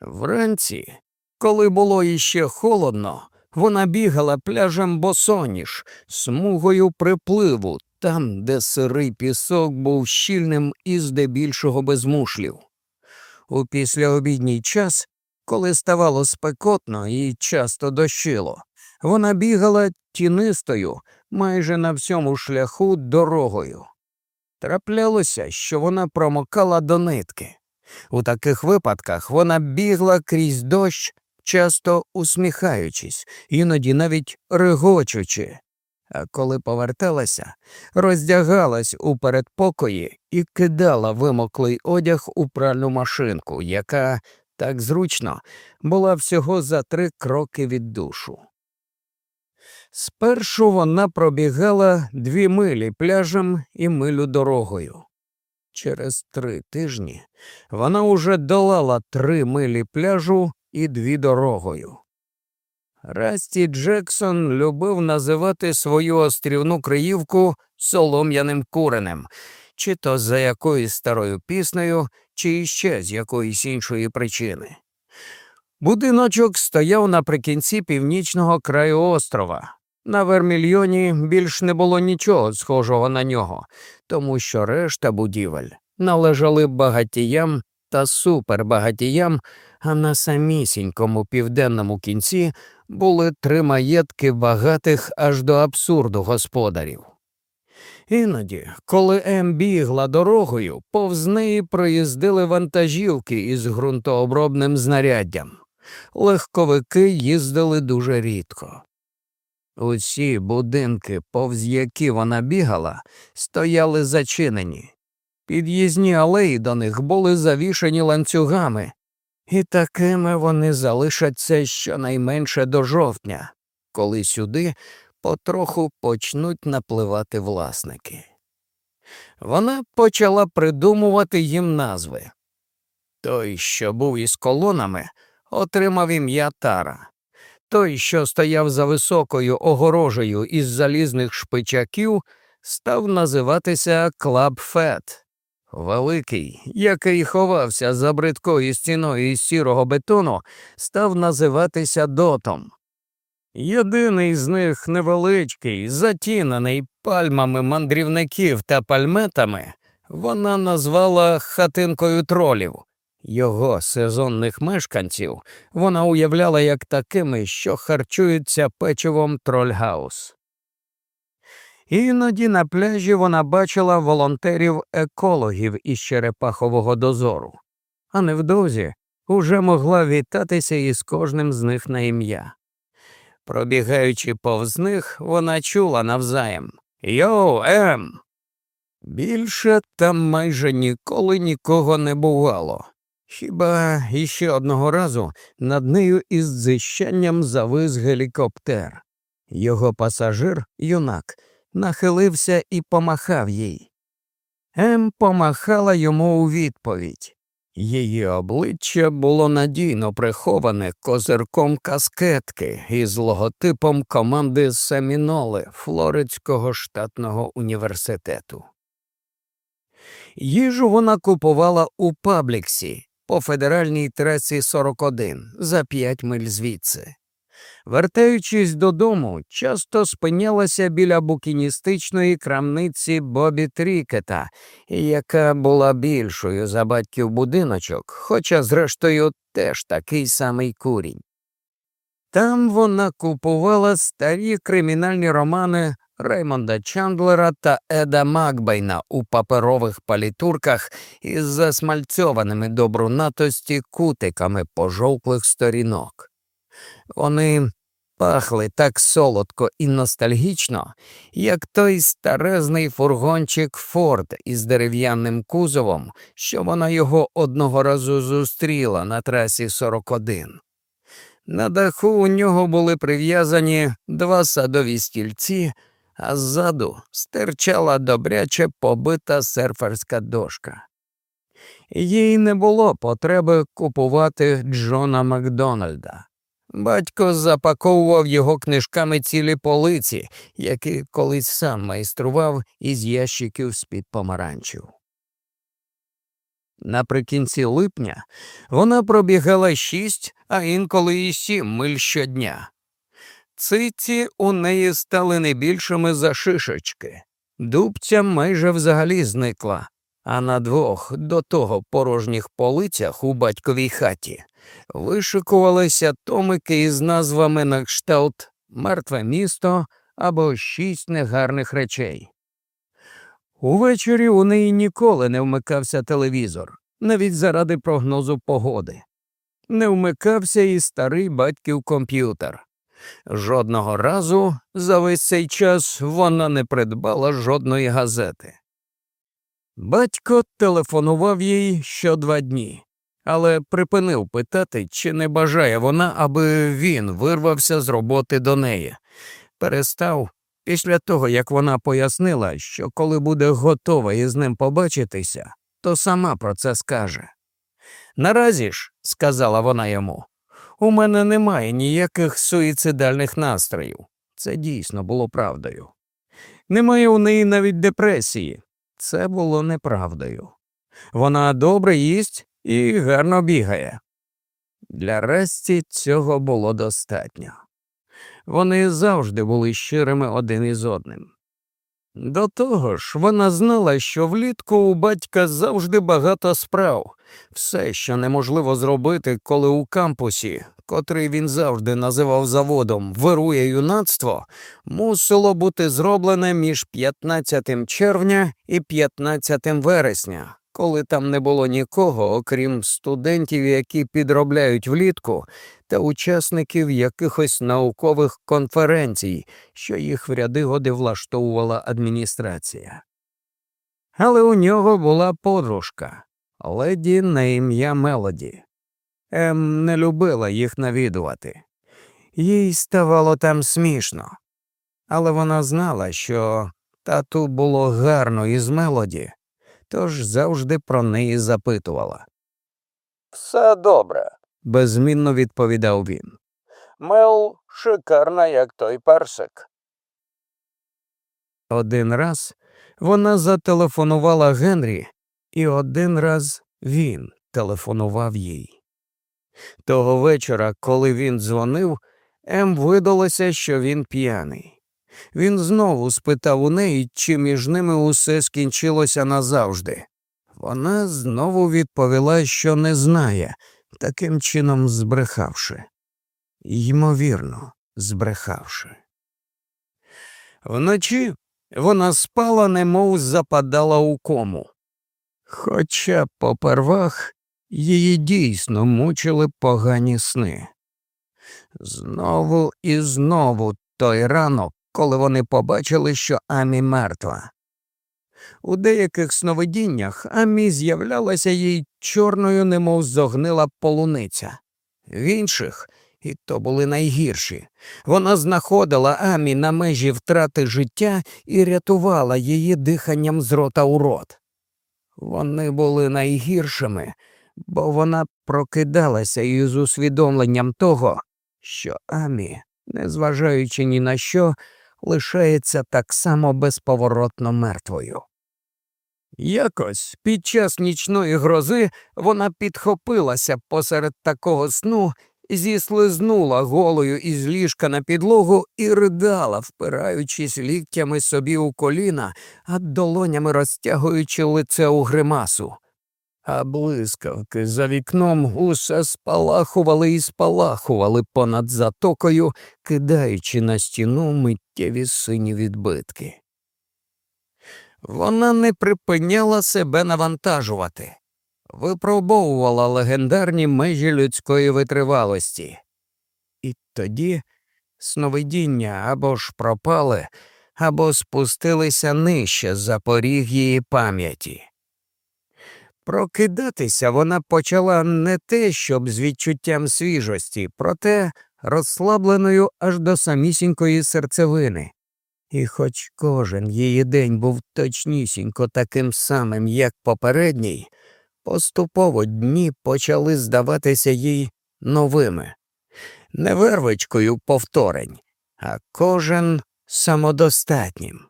Speaker 1: Вранці, коли було іще холодно, вона бігала пляжем босоніж, смугою припливу, там, де сирий пісок був щільним і здебільшого без мушлів. У післяобідній час, коли ставало спекотно і часто дощило, вона бігала тінистою майже на всьому шляху дорогою. Траплялося, що вона промокала до нитки. У таких випадках вона бігла крізь дощ, часто усміхаючись, іноді навіть регочучи. А коли поверталася, роздягалась у передпокої і кидала вимоклий одяг у пральну машинку, яка так зручно була всього за три кроки від душу. Спершу вона пробігала дві милі пляжем і милю дорогою. Через три тижні вона уже долала три милі пляжу і дві дорогою. Расті Джексон любив називати свою острівну криївку солом'яним куренем, чи то за якоюсь старою піснею, чи іще з якоїсь іншої причини. Будиночок стояв наприкінці північного краю острова. На Вермільйоні більш не було нічого схожого на нього, тому що решта будівель належали багатіям та супербагатіям, а на самісінькому південному кінці були три маєтки багатих аж до абсурду господарів. Іноді, коли Ем бігла дорогою, повз неї проїздили вантажівки із ґрунтообробним знаряддям. Легковики їздили дуже рідко. Усі будинки, повз які вона бігала, стояли зачинені. Під'їзні алеї до них були завішені ланцюгами, і такими вони залишаться щонайменше до жовтня, коли сюди потроху почнуть напливати власники. Вона почала придумувати їм назви. Той, що був із колонами, отримав ім'я Тара. Той, що стояв за високою огорожею із залізних шпичаків, став називатися Клаб Фет. Великий, який ховався за бридкою стіною із сірого бетону, став називатися дотом. Єдиний з них невеличкий, затінений пальмами мандрівників та пальметами, вона назвала хатинкою тролів. Його сезонних мешканців вона уявляла як такими, що харчуються печивом трольгаус. Іноді на пляжі вона бачила волонтерів-екологів із черепахового дозору, а невдовзі уже могла вітатися із кожним з них на ім'я. Пробігаючи повз них, вона чула навзаєм Йоу, Ем. Більше там майже ніколи нікого не бувало. Хіба іще одного разу над нею із дзищанням завис гелікоптер. Його пасажир, юнак, нахилився і помахав їй. Ем помахала йому у відповідь. Її обличчя було надійно приховане козирком каскетки із логотипом команди Семіноле Флоридського штатного університету. Їжу вона купувала у Пабліксі по федеральній трасі 41 за п'ять миль звідси. Вертаючись додому, часто спинялася біля букіністичної крамниці Бобі Трікета, яка була більшою за батьків будиночок, хоча, зрештою, теж такий самий курінь. Там вона купувала старі кримінальні романи Реймонда Чандлера та Еда Макбейна у паперових палітурках із засмальцьованими до брунатості кутиками пожовклих сторінок. Вони пахли так солодко і ностальгічно, як той старезний фургончик Форд із дерев'яним кузовом, що вона його одного разу зустріла на трасі 41. На даху у нього були прив'язані два садові стільці, а ззаду стирчала добряче побита серферська дошка. Їй не було потреби купувати Джона Макдональда. Батько запаковував його книжками цілі полиці, які колись сам майстрував із ящиків з-під помаранчів. Наприкінці липня вона пробігала шість, а інколи і сім миль щодня. Циці у неї стали не більшими за шишечки. Дубця майже взагалі зникла, а на двох до того порожніх полицях у батьковій хаті вишикувалися томики із назвами на кшталт Мертве місто або шість негарних речей. Увечері у неї ніколи не вмикався телевізор, навіть заради прогнозу погоди. Не вмикався і старий батьків комп'ютер. Жодного разу за весь цей час вона не придбала жодної газети. Батько телефонував їй що два дні, але припинив питати, чи не бажає вона, аби він вирвався з роботи до неї. Перестав після того, як вона пояснила, що коли буде готова із ним побачитися, то сама про це скаже. Наразі ж, сказала вона йому, у мене немає ніяких суїцидальних настроїв. Це дійсно було правдою. Немає у неї навіть депресії. Це було неправдою. Вона добре їсть і гарно бігає. Для Расті цього було достатньо. Вони завжди були щирими один із одним. До того ж, вона знала, що влітку у батька завжди багато справ, все, що неможливо зробити, коли у кампусі, котрий він завжди називав заводом, вирує юнацтво, мусило бути зроблене між 15 червня і 15 вересня, коли там не було нікого, окрім студентів, які підробляють влітку, та учасників якихось наукових конференцій, що їх в ряди годи влаштовувала адміністрація. Але у нього була подружка леді на ім'я Мелоді. Ем не любила їх навідувати. Їй ставало там смішно, але вона знала, що тату було гарно із Мелоді, тож завжди про неї запитувала.
Speaker 2: Все добре.
Speaker 1: Беззмінно відповідав він.
Speaker 2: Мел шикарна, як той персик.
Speaker 1: Один раз вона зателефонувала Генрі, і один раз він телефонував їй. Того вечора, коли він дзвонив, Ем видалося, що він п'яний. Він знову спитав у неї, чи між ними усе скінчилося назавжди. Вона знову відповіла, що не знає, таким чином збрехавши. Ймовірно, збрехавши. Вночі вона спала, немов западала у кому. Хоча попервах її дійсно мучили погані сни. Знову і знову той ранок, коли вони побачили, що Амі мертва. У деяких сновидіннях Амі з'являлася їй чорною, немов зогнила полуниця. В інших, і то були найгірші, вона знаходила Амі на межі втрати життя і рятувала її диханням з рота у рот. Вони були найгіршими, бо вона прокидалася із усвідомленням того, що Амі, незважаючи ні на що, лишається так само безповоротно мертвою. Якось під час нічної грози вона підхопилася посеред такого сну, зіслизнула голою із ліжка на підлогу і ридала, впираючись ліктями собі у коліна, а долонями розтягуючи лице у гримасу. А блискавки за вікном усе спалахували і спалахували понад затокою, кидаючи на стіну миттєві сині відбитки. Вона не припиняла себе навантажувати, випробовувала легендарні межі людської витривалості. І тоді сновидіння або ж пропали, або спустилися нижче за поріг її пам'яті. Прокидатися вона почала не те, щоб з відчуттям свіжості, проте розслабленою аж до самісінької серцевини. І хоч кожен її день був точнісінько таким самим, як попередній, Поступово дні почали здаватися їй новими, не вервичкою повторень, а кожен самодостатнім.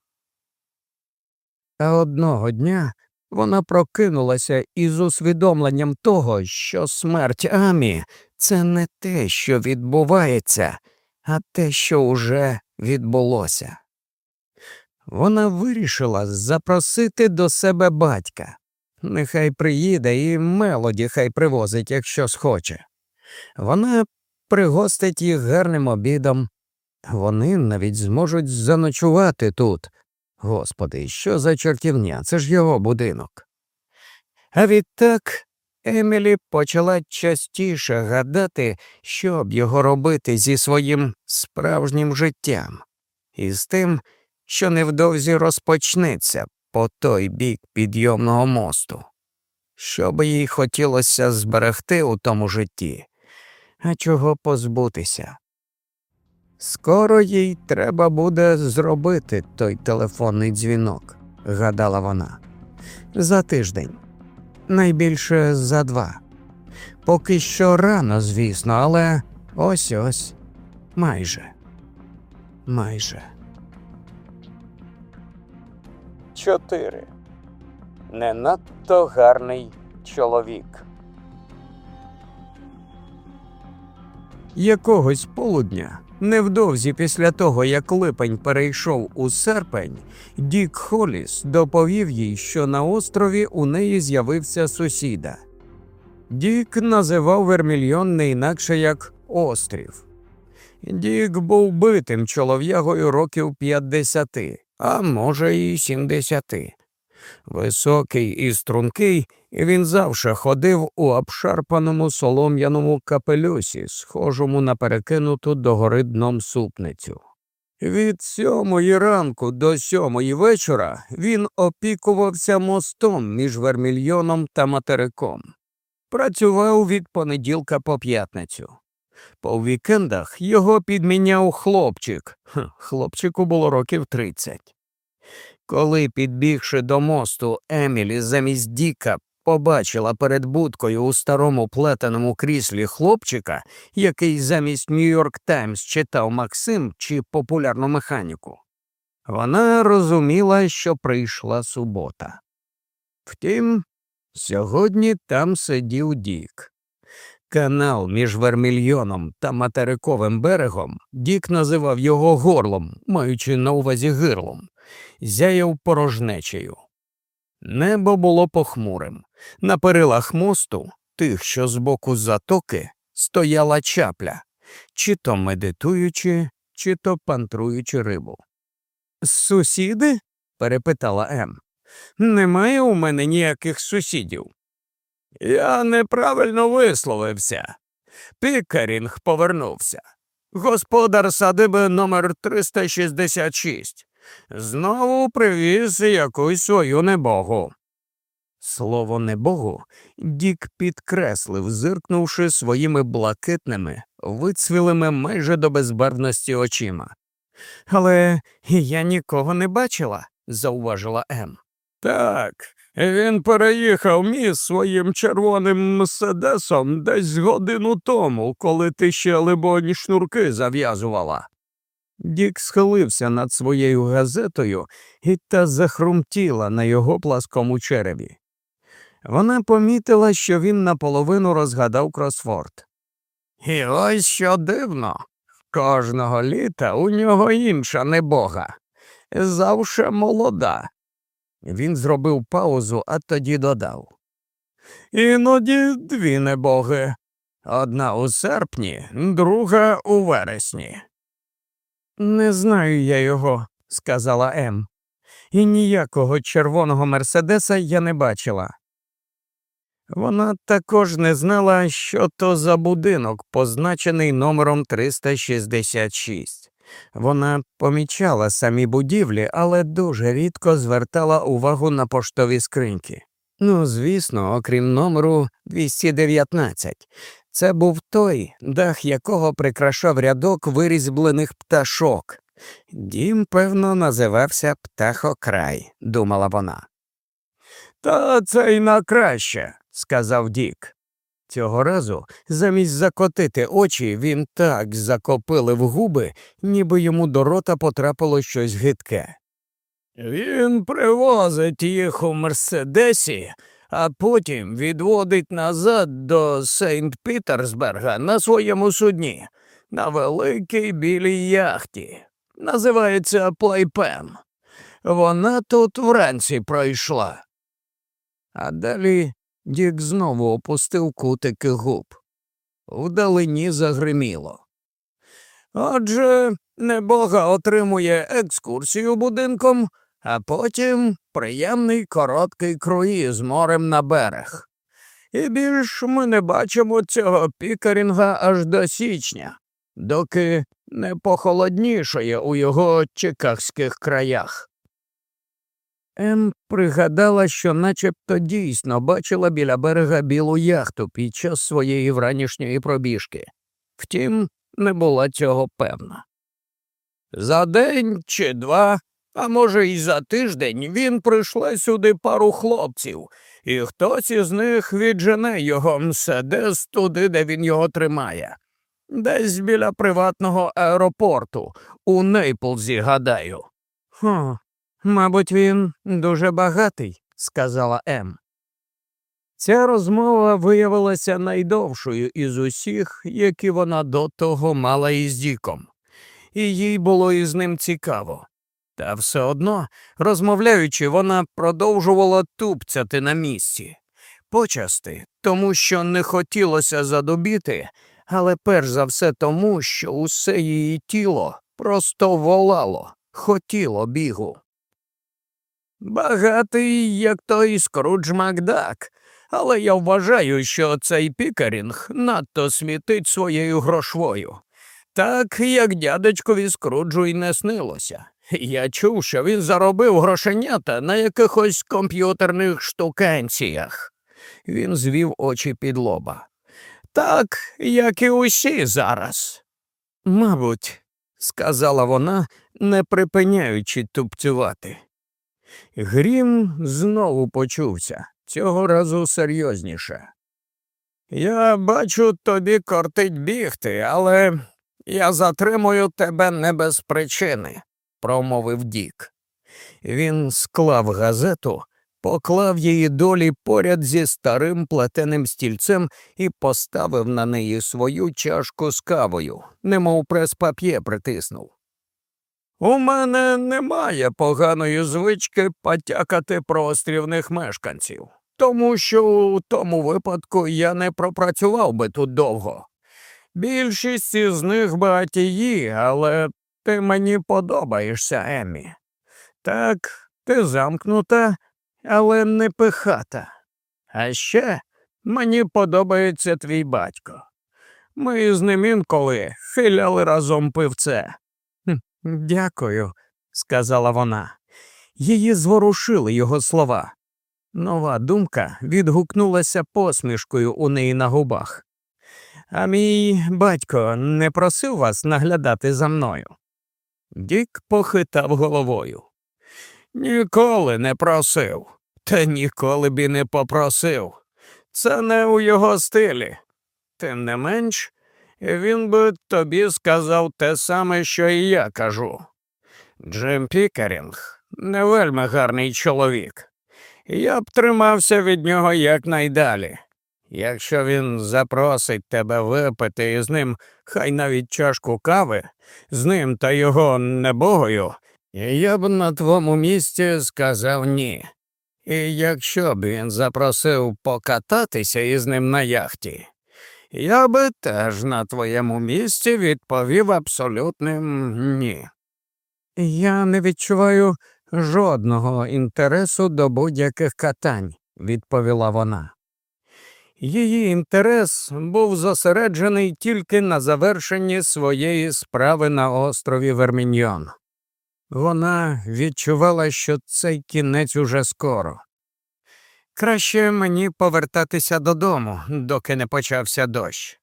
Speaker 1: А одного дня вона прокинулася із усвідомленням того, що смерть Амі це не те, що відбувається, а те, що уже відбулося. Вона вирішила запросити до себе батька. Нехай приїде і мелоді хай привозить, якщо схоче. Вона пригостить їх гарним обідом. Вони навіть зможуть заночувати тут. Господи, що за чортівня? Це ж його будинок. А відтак Емілі почала частіше гадати, що б його робити зі своїм справжнім життям, і з тим, що невдовзі розпочнеться по той бік підйомного мосту. Що би їй хотілося зберегти у тому житті, а чого позбутися. Скоро їй треба буде зробити той телефонний дзвінок, гадала вона. За тиждень, найбільше за два. Поки що рано, звісно, але ось ось майже. Майже.
Speaker 2: 4. Не надто гарний чоловік.
Speaker 1: Якогось полудня, невдовзі після того, як липень перейшов у серпень, Дік Холіс доповів їй, що на острові у неї з'явився сусіда. Дік називав Вермільйон не інакше як острів. Дік був битим чолов'ягою років 50, а може, і 70. Високий і стрункий, він завше ходив у обшарпаному солом'яному капелюсі, схожому на перекинуту догори дном супницю. Від сьомої ранку до сьомої вечора він опікувався мостом між Вермільйоном та материком. Працював від понеділка по п'ятницю. По вікендах його підміняв хлопчик. Хлопчику було років тридцять. Коли, підбігши до мосту, Емілі замість Діка побачила перед будкою у старому плетеному кріслі хлопчика, який замість Нью-Йорк Таймс читав Максим чи популярну механіку, вона розуміла, що прийшла субота. Втім, сьогодні там сидів Дік. Канал між Вермільйоном та материковим берегом Дік називав його горлом, маючи на увазі гирлом, зяяв порожнечею. Небо було похмурим. На перилах мосту, тих, що збоку затоки, стояла чапля, чи то медитуючи, чи то пантруючи рибу. Сусіди? перепитала Ем. Немає у мене ніяких сусідів. Я неправильно висловився. Пікарінг повернувся. Господар садиби номер 366. Знову привіз якусь свою небогу. Слово небогу Дік підкреслив, зиркнувши своїми блакитними, вицвілими майже до безбарвності очима. Але я нікого не бачила, зауважила Ем. Так, він переїхав міст своїм червоним Мерседесом десь годину тому, коли ти ще либоні шнурки зав'язувала. Дік схилився над своєю газетою, і та захрумтіла на його пласкому череві. Вона помітила, що він наполовину розгадав кросфорд. І ось що дивно. Кожного літа у нього інша небога. Завше молода. Він зробив паузу, а тоді додав. Іноді дві небоги. Одна у серпні, друга у вересні. Не знаю я його, сказала Ем. І ніякого червоного Мерседеса я не бачила. Вона також не знала, що то за будинок, позначений номером 366. Вона помічала самі будівлі, але дуже рідко звертала увагу на поштові скриньки. Ну, звісно, окрім номеру 219. Це був той, дах якого прикрашав рядок вирізблених пташок. Дім, певно, називався Птахокрай, думала вона. Та це й на краще, сказав Дік. Цього разу, замість закотити очі, він так закопилив губи, ніби йому до рота потрапило щось гидке. Він привозить їх у Мерседесі, а потім відводить назад до Сейнт Пітерсберга на своєму судні, на великій білій яхті. Називається Плейпен. Вона тут вранці пройшла. А далі Дік знову опустив кутики губ. Вдалині загриміло. Отже, небога отримує екскурсію будинком, а потім приємний короткий круїз морем на берег. І більш ми не бачимо цього пікарінга аж до січня, доки не похолоднішає у його чикагських краях. Ем пригадала, що начебто дійсно бачила біля берега білу яхту під час своєї вранішньої пробіжки. Втім, не була цього певна. За день чи два, а може, й за тиждень він прийшла сюди пару хлопців, і хтось із них віджене його мседес туди, де він його тримає. Десь біля приватного аеропорту, у Нейплзі, гадаю. Хо, мабуть, він дуже багатий, сказала Ем. Ця розмова виявилася найдовшою із усіх, які вона до того мала із Діком, і їй було із ним цікаво. Та все одно, розмовляючи, вона продовжувала тупцяти на місці, почасти, тому що не хотілося задобіти, але перш за все тому, що усе її тіло просто волало, хотіло бігу. Багатий, як той Скрудж Макдак, але я вважаю, що цей пікарінг надто смітить своєю грошвою. Так, як дядечкові Скруджу й не снилося. Я чув, що він заробив грошенята на якихось комп'ютерних штукенціях. Він звів очі під лоба. Так, як і усі зараз. Мабуть, сказала вона, не припиняючи тупцювати. Грім знову почувся, цього разу серйозніше. Я бачу, тобі кортить бігти, але я затримую тебе не без причини, промовив Дік. Він склав газету, поклав її долі поряд зі старим плетеним стільцем і поставив на неї свою чашку з кавою, немов прес-пап'є притиснув. У мене немає поганої звички потякати про острівних мешканців, тому що у тому випадку я не пропрацював би тут довго. Більшість із них багатії, але ти мені подобаєшся, Емі. Так, ти замкнута, але не пихата. А ще мені подобається твій батько. Ми з ним інколи хиляли разом пивце. Дякую, сказала вона. Її зворушили його слова. Нова думка відгукнулася посмішкою у неї на губах. А мій батько не просив вас наглядати за мною. Дік похитав головою. Ніколи не просив, та ніколи б і не попросив. Це не у його стилі. Тим не менш, він би тобі сказав те саме, що і я кажу. Джим Пікерінг не вельми гарний чоловік. Я б тримався від нього якнайдалі. Якщо він запросить тебе випити із ним хай навіть чашку кави, з ним та його небогою, я б на твоєму місці сказав ні. І якщо б він запросив покататися із ним на яхті, я би теж на твоєму місці відповів абсолютним ні. Я не відчуваю жодного інтересу до будь-яких катань, відповіла вона. Її інтерес був зосереджений тільки на завершенні своєї справи на острові Верміньйон. Вона відчувала, що цей кінець уже скоро. Краще мені повертатися додому, доки не почався дощ.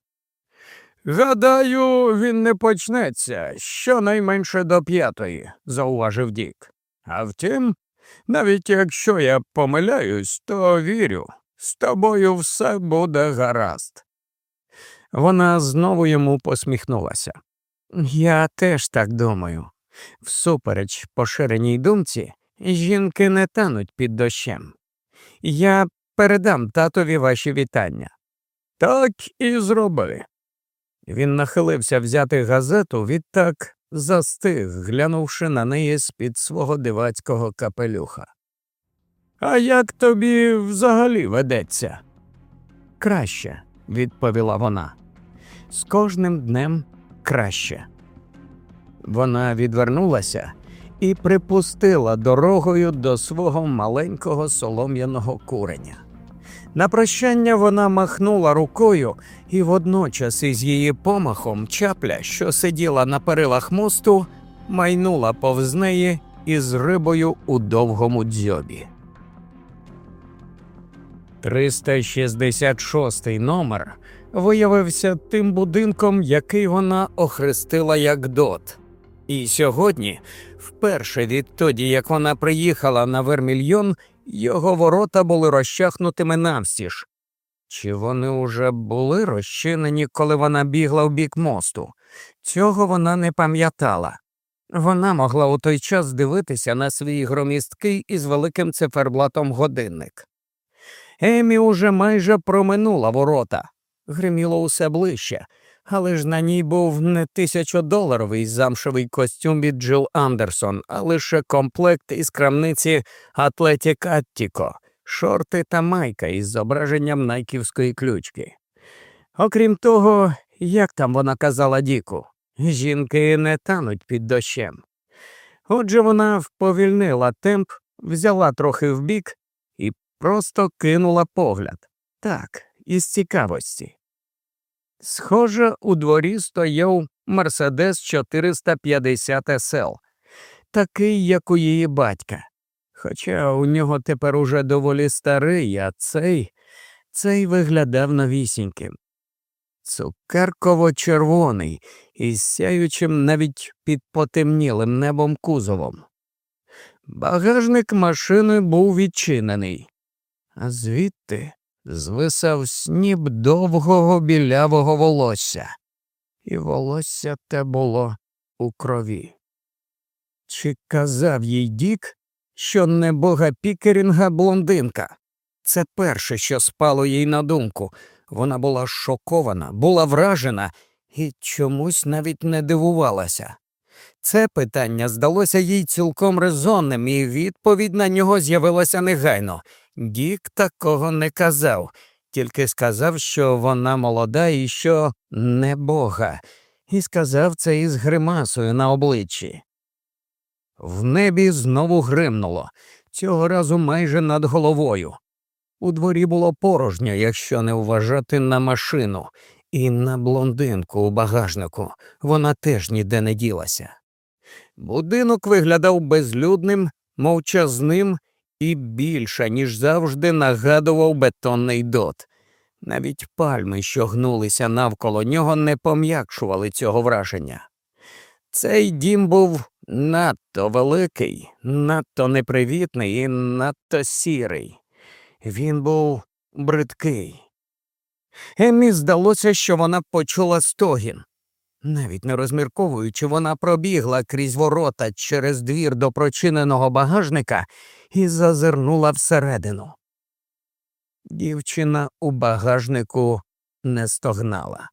Speaker 1: Гадаю, він не почнеться щонайменше до п'ятої, зауважив Дік. А втім, навіть якщо я помиляюсь, то вірю, З тобою все буде гаразд. Вона знову йому посміхнулася. Я теж так думаю. Всупереч поширеній думці, жінки не тануть під дощем. Я передам татові ваші вітання. Так і зроби. Він нахилився взяти газету, відтак застиг, глянувши на неї з під свого дивацького капелюха. А як тобі взагалі ведеться? Краще, відповіла вона. З кожним днем краще. Вона відвернулася і припустила дорогою до свого маленького солом'яного куреня. На прощання вона махнула рукою, і водночас із її помахом чапля, що сиділа на перилах мосту, майнула повз неї із рибою у довгому дзьобі. 366 номер виявився тим будинком, який вона охрестила як дот. І сьогодні, вперше відтоді, як вона приїхала на Вермільйон, його ворота були розчахнутими навстіж. Чи вони уже були розчинені, коли вона бігла в бік мосту? Цього вона не пам'ятала. Вона могла у той час дивитися на свій громісткий із великим циферблатом годинник. Емі уже майже проминула ворота. Гриміло усе ближче, але ж на ній був не тисячодоларовий замшевий костюм від Джил Андерсон, а лише комплект із крамниці Атлетік Аттіко, шорти та майка із зображенням найківської ключки. Окрім того, як там вона казала Діку, жінки не тануть під дощем. Отже, вона вповільнила темп, взяла трохи вбік і просто кинула погляд. Так, із цікавості. Схоже, у дворі стояв Мерседес 450 SL, такий, як у її батька. Хоча у нього тепер уже доволі старий, а цей цей виглядав новісіньким. Цукерково-червоний із сяючим навіть під потемнілим небом кузовом. Багажник машини був відчинений, а звідти звисав сніп довгого білявого волосся, і волосся те було у крові. Чи казав їй Дік, що небога Пікерінга блондинка? Це перше, що спало їй на думку. Вона була шокована, була вражена і чомусь навіть не дивувалася. Це питання здалося їй цілком резонним, і відповідь на нього з'явилася негайно. Дік такого не казав, тільки сказав, що вона молода і що не бога, і сказав це із гримасою на обличчі. В небі знову гримнуло, цього разу майже над головою. У дворі було порожньо, якщо не вважати на машину, і на блондинку у багажнику вона теж ніде не ділася. Будинок виглядав безлюдним, мовчазним і більше, ніж завжди, нагадував бетонний дот. Навіть пальми, що гнулися навколо нього, не пом'якшували цього враження. Цей дім був надто великий, надто непривітний і надто сірий. Він був бридкий. Еммі здалося, що вона почула стогін. Навіть не розмірковуючи, вона пробігла крізь ворота через двір до прочиненого багажника і зазирнула всередину. Дівчина у багажнику не стогнала,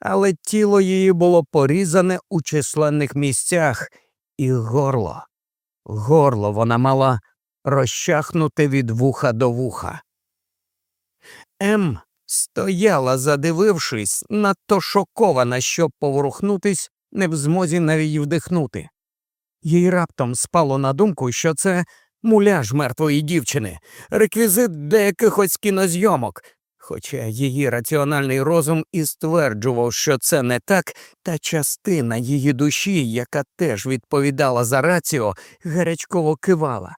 Speaker 1: але тіло її було порізане у численних місцях, і горло, горло вона мала розчахнути від вуха до вуха. М стояла, задивившись, надто шокована, щоб поворухнутись, не в змозі навіть вдихнути. Їй раптом спало на думку, що це муляж мертвої дівчини, реквізит деякихось кінозйомок. Хоча її раціональний розум і стверджував, що це не так, та частина її душі, яка теж відповідала за раціо, гарячково кивала.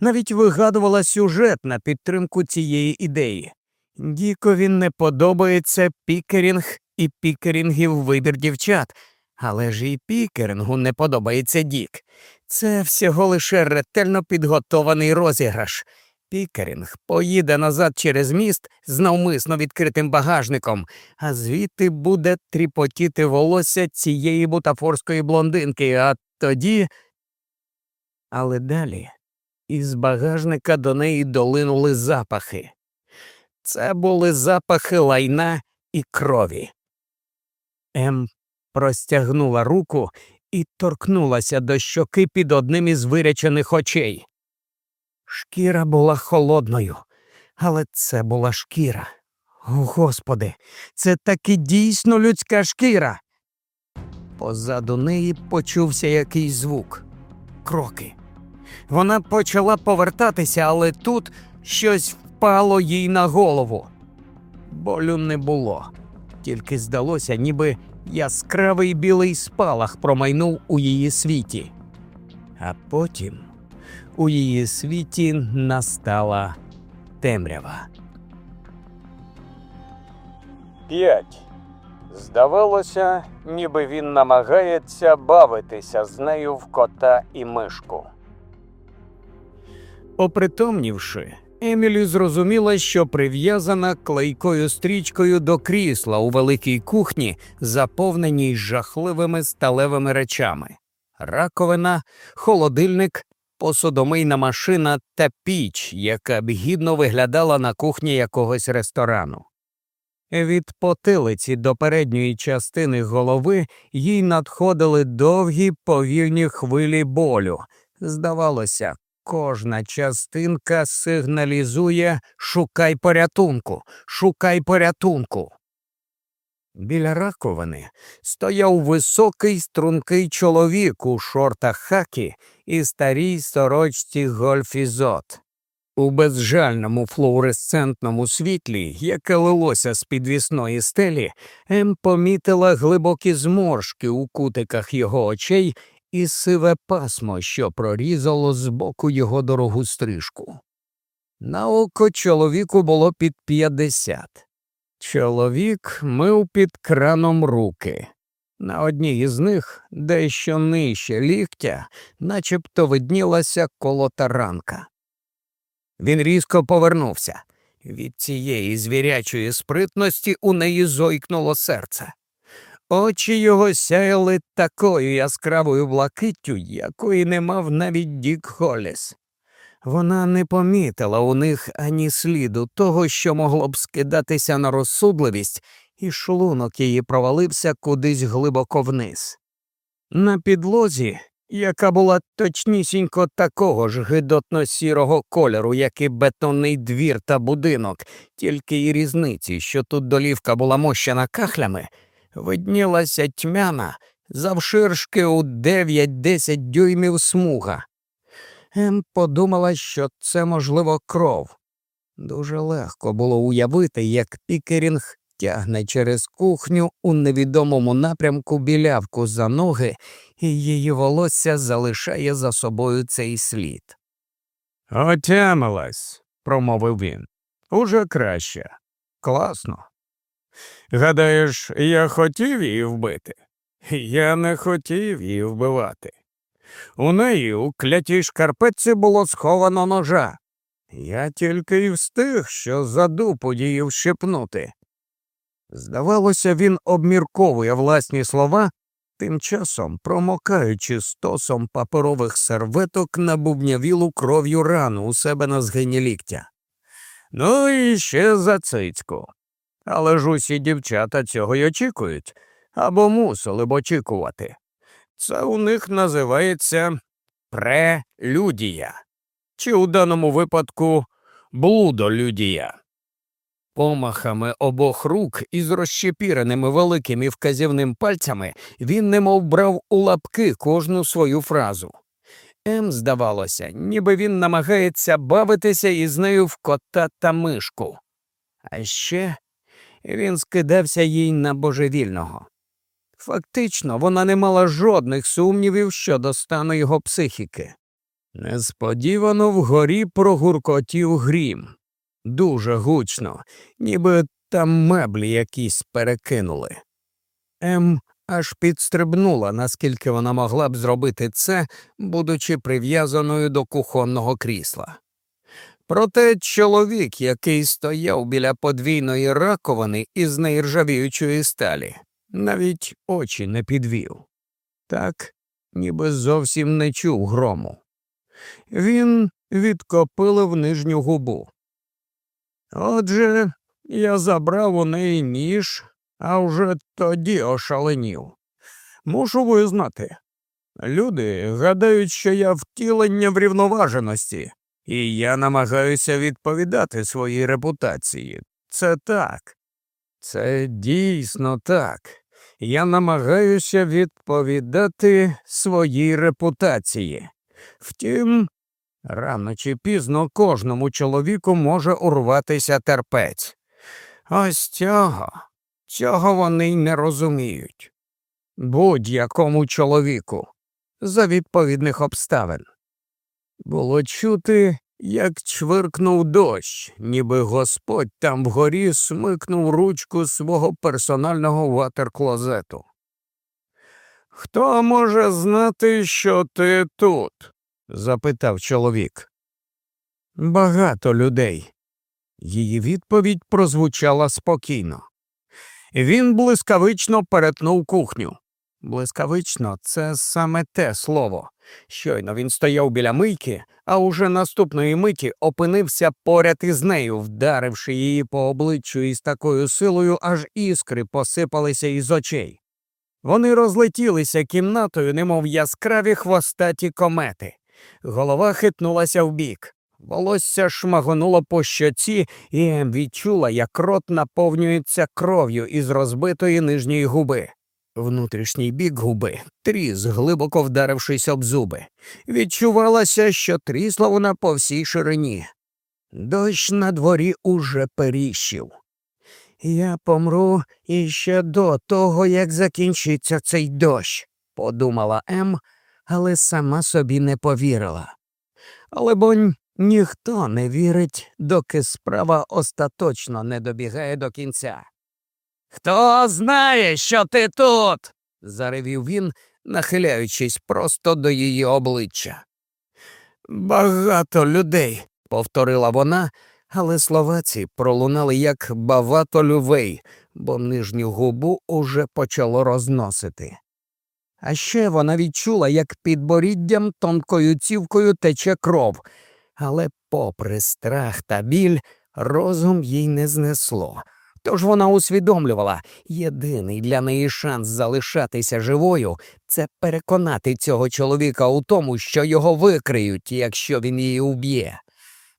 Speaker 1: Навіть вигадувала сюжет на підтримку цієї ідеї. Дікові не подобається пікерінг і пікерінгів вибір дівчат, але ж і пікерингу не подобається Дік. Це всього лише ретельно підготований розіграш. Пікерінг поїде назад через міст з навмисно відкритим багажником, а звідти буде тріпотіти волосся цієї бутафорської блондинки, а тоді. Але далі із багажника до неї долинули запахи. Це були запахи лайна і крові. Ем простягнула руку і торкнулася до щоки під одним із вирячених очей. Шкіра була холодною, але це була шкіра. Господи, це таки дійсно людська шкіра. Позаду неї почувся якийсь звук кроки. Вона почала повертатися, але тут щось впало їй на голову. Болю не було, тільки здалося, ніби яскравий білий спалах промайнув у її світі. А потім у її світі настала темрява.
Speaker 2: П'ять. Здавалося, ніби він намагається бавитися з нею в кота і мишку.
Speaker 1: Опритомнівши, Емілі зрозуміла, що прив'язана клейкою стрічкою до крісла у великій кухні, заповненій жахливими сталевими речами. Раковина, холодильник, посудомийна машина та піч, яка б гідно виглядала на кухні якогось ресторану. Від потилиці до передньої частини голови їй надходили довгі повільні хвилі болю. Здавалося, кожна частинка сигналізує шукай порятунку, шукай порятунку. Біля раковини стояв високий стрункий чоловік у шортах хакі і старій сорочці гольфізот. У безжальному флуоресцентному світлі, яке лилося з підвісної стелі, Ем помітила глибокі зморшки у кутиках його очей і сиве пасмо, що прорізало з боку його дорогу стрижку. На око чоловіку було під п'ятдесят. Чоловік мив під краном руки. На одній із них, дещо нижче ліктя, начебто виднілася колота ранка. Він різко повернувся. Від цієї звірячої спритності у неї зойкнуло серце. Очі його сяяли такою яскравою блакиттю, якої не мав навіть Дік Холліс. Вона не помітила у них ані сліду того, що могло б скидатися на розсудливість, і шлунок її провалився кудись глибоко вниз. На підлозі, яка була точнісінько такого ж гидотно сірого кольору, як і бетонний двір та будинок, тільки й різниці, що тут долівка була мощена кахлями, виднілася тьмяна, завширшки у 9-10 дюймів смуга. Ем подумала, що це, можливо, кров. Дуже легко було уявити, як Пікерінг тягне через кухню у невідомому напрямку білявку за ноги, і її волосся залишає за собою цей слід. Отямилась, промовив він. Уже краще. Класно. Гадаєш, я хотів її вбити? Я не хотів її вбивати. У неї у клятій шкарпетці було сховано ножа. Я тільки й встиг, що за дупу її вщипнути. Здавалося, він обмірковує власні слова, тим часом промокаючи стосом паперових серветок на бубнявілу кров'ю рану у себе на згині ліктя. Ну і ще за цицьку. Але ж усі дівчата цього й очікують або мусили б очікувати. Це у них називається прелюдія, чи у даному випадку блудолюдія. Помахами обох рук із розщепіреними великими вказівним пальцями він немов брав у лапки кожну свою фразу. Ем, здавалося, ніби він намагається бавитися із нею в кота та мишку. А ще він скидався їй на божевільного. Фактично, вона не мала жодних сумнівів щодо стану його психіки. Несподівано вгорі прогуркотів грім. Дуже гучно, ніби там меблі якісь перекинули. Ем аж підстрибнула, наскільки вона могла б зробити це, будучи прив'язаною до кухонного крісла. Проте чоловік, який стояв біля подвійної раковини із неіржавіючої сталі, навіть очі не підвів. Так, ніби зовсім не чув грому. Він відкопилив нижню губу. Отже, я забрав у неї ніж, а вже тоді ошаленів. Мушу визнати. Люди гадають, що я втілення врівноваженості, і я намагаюся відповідати своїй репутації. Це так. Це дійсно так. Я намагаюся відповідати своїй репутації. Втім, рано чи пізно кожному чоловіку може урватися терпець. Ось цього, цього вони й не розуміють. Будь-якому чоловіку за відповідних обставин. Було чути, як чвиркнув дощ, ніби господь там вгорі смикнув ручку свого персонального ватерклозету. Хто може знати, що ти тут? запитав чоловік. Багато людей. Її відповідь прозвучала спокійно. Він блискавично перетнув кухню. Блискавично, це саме те слово. Щойно він стояв біля мийки, а уже наступної миті опинився поряд із нею, вдаривши її по обличчю із такою силою, аж іскри посипалися із очей. Вони розлетілися кімнатою, немов яскраві хвостаті комети. Голова хитнулася вбік. Волосся шмагонуло по щоці, і відчула, як рот наповнюється кров'ю із розбитої нижньої губи. Внутрішній бік губи тріс, глибоко вдарившись об зуби. Відчувалося, що трісла вона по всій ширині. Дощ на дворі уже періщив. Я помру іще до того, як закінчиться цей дощ, подумала Ем, але сама собі не повірила. Але бонь ніхто не вірить, доки справа остаточно не добігає до кінця. Хто знає, що ти тут? заревів він, нахиляючись просто до її обличчя. Багато людей, повторила вона, але слова ці пролунали як багато лювей, бо нижню губу уже почало розносити. А ще вона відчула, як під боріддям тонкою цівкою тече кров, але, попри страх та біль, розум їй не знесло. Тож вона усвідомлювала, єдиний для неї шанс залишатися живою це переконати цього чоловіка у тому, що його викриють, якщо він її уб'є.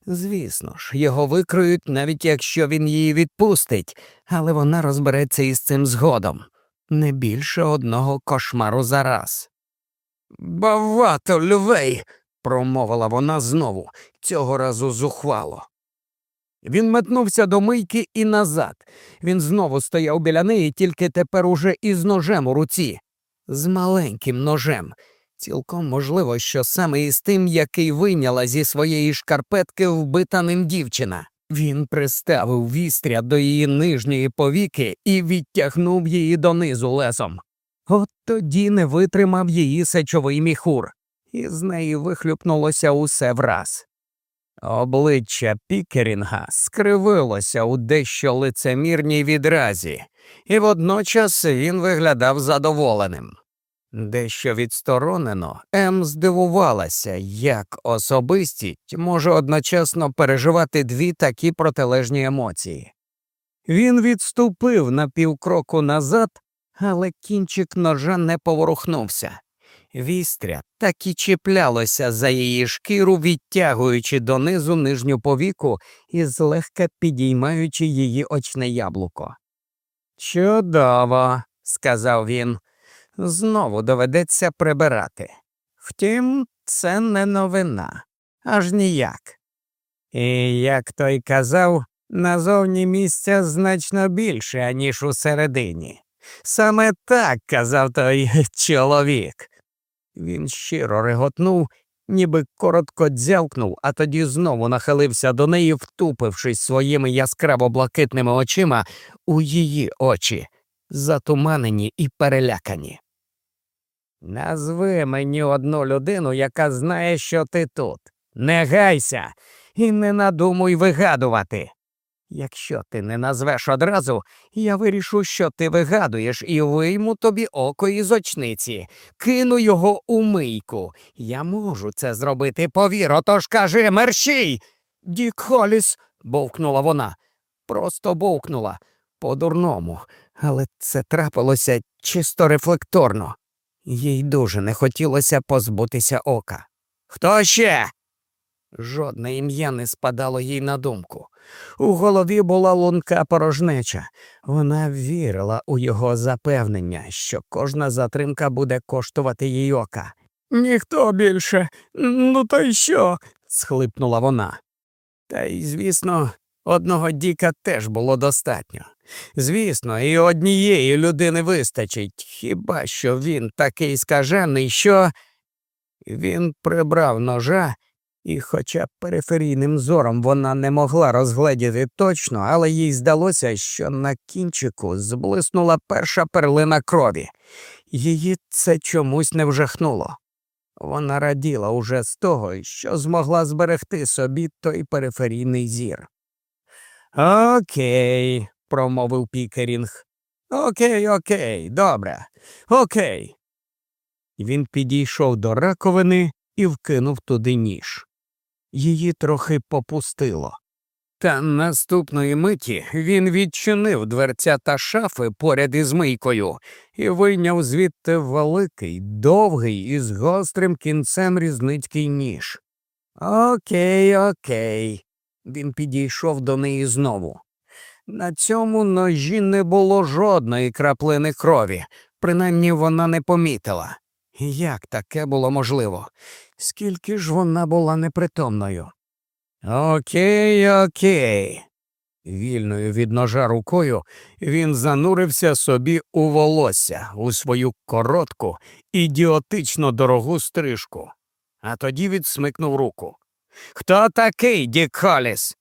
Speaker 1: Звісно ж, його викриють, навіть якщо він її відпустить, але вона розбереться із цим згодом не більше одного кошмару за раз. Багато людей, промовила вона знову, цього разу зухвало. Він метнувся до мийки і назад. Він знову стояв біля неї, тільки тепер уже із ножем у руці, з маленьким ножем. Цілком можливо, що саме із тим, який вийняла зі своєї шкарпетки вбита ним дівчина. Він приставив вістря до її нижньої повіки і відтягнув її донизу лесом. От тоді не витримав її сечовий міхур, і з неї вихлюпнулося усе враз. Обличчя Пікерінга скривилося у дещо лицемірній відразі, і водночас він виглядав задоволеним. Дещо відсторонено, Ем здивувалася, як особистість може одночасно переживати дві такі протилежні емоції. Він відступив на півкроку назад, але кінчик ножа не поворухнувся. Вістря так і чіплялося за її шкіру, відтягуючи донизу нижню повіку і злегка підіймаючи її очне яблуко. Чудово, сказав він, знову доведеться прибирати. Втім, це не новина, аж ніяк. І, як той казав, назовні місця значно більше, аніж усередині. Саме так казав той чоловік. Він щиро реготнув, ніби коротко дзявкнув, а тоді знову нахилився до неї, втупившись своїми яскраво блакитними очима у її очі, затуманені і перелякані. Назви мені одну людину, яка знає, що ти тут. Не гайся. і не надумуй вигадувати. Якщо ти не назвеш одразу, я вирішу, що ти вигадуєш, і вийму тобі око із очниці, кину його у мийку. Я можу це зробити, повір, отож кажи, мерщій. Дік Холіс, бовкнула вона. Просто бовкнула по-дурному, але це трапилося чисто рефлекторно. Їй дуже не хотілося позбутися ока. Хто ще? Жодне ім'я не спадало їй на думку. У голові була лунка порожнеча. Вона вірила у його запевнення, що кожна затримка буде коштувати їй ока. Ніхто більше, ну то й що? схлипнула вона. Та й, звісно, одного Діка теж було достатньо. Звісно, і однієї людини вистачить, хіба що він такий скажений, що він прибрав ножа. І, хоча периферійним зором вона не могла розгледіти точно, але їй здалося, що на кінчику зблиснула перша перлина крові. Її це чомусь не вжахнуло. Вона раділа уже з того, що змогла зберегти собі той периферійний зір. Окей, промовив Пікерінг. Окей, окей, добре, окей. Він підійшов до раковини і вкинув туди ніж її трохи попустило. Та наступної миті він відчинив дверця та шафи поряд із мийкою і вийняв звідти великий, довгий із гострим кінцем різницький ніж. Окей, окей. Він підійшов до неї знову. На цьому ножі не було жодної краплини крові, принаймні вона не помітила. Як таке було можливо? Скільки ж вона була непритомною? Окей, окей. Вільною від ножа рукою він занурився собі у волосся, у свою коротку, ідіотично дорогу стрижку, а тоді відсмикнув руку. Хто такий, Дік Холіс?»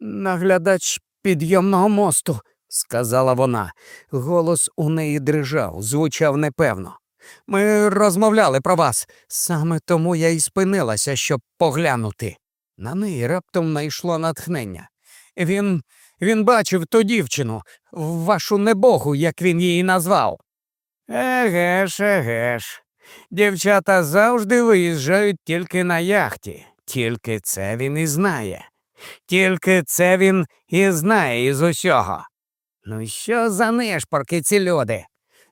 Speaker 1: Наглядач підйомного мосту, сказала вона. Голос у неї дрижав, звучав непевно. Ми розмовляли про вас. Саме тому я й спинилася, щоб поглянути. На неї раптом найшло натхнення. Він він бачив ту дівчину, вашу небогу, як він її назвав. Еге ж, еге ж. Дівчата завжди виїжджають тільки на яхті, тільки це він і знає. Тільки це він і знає із усього. Ну що за нишпорки ці люди?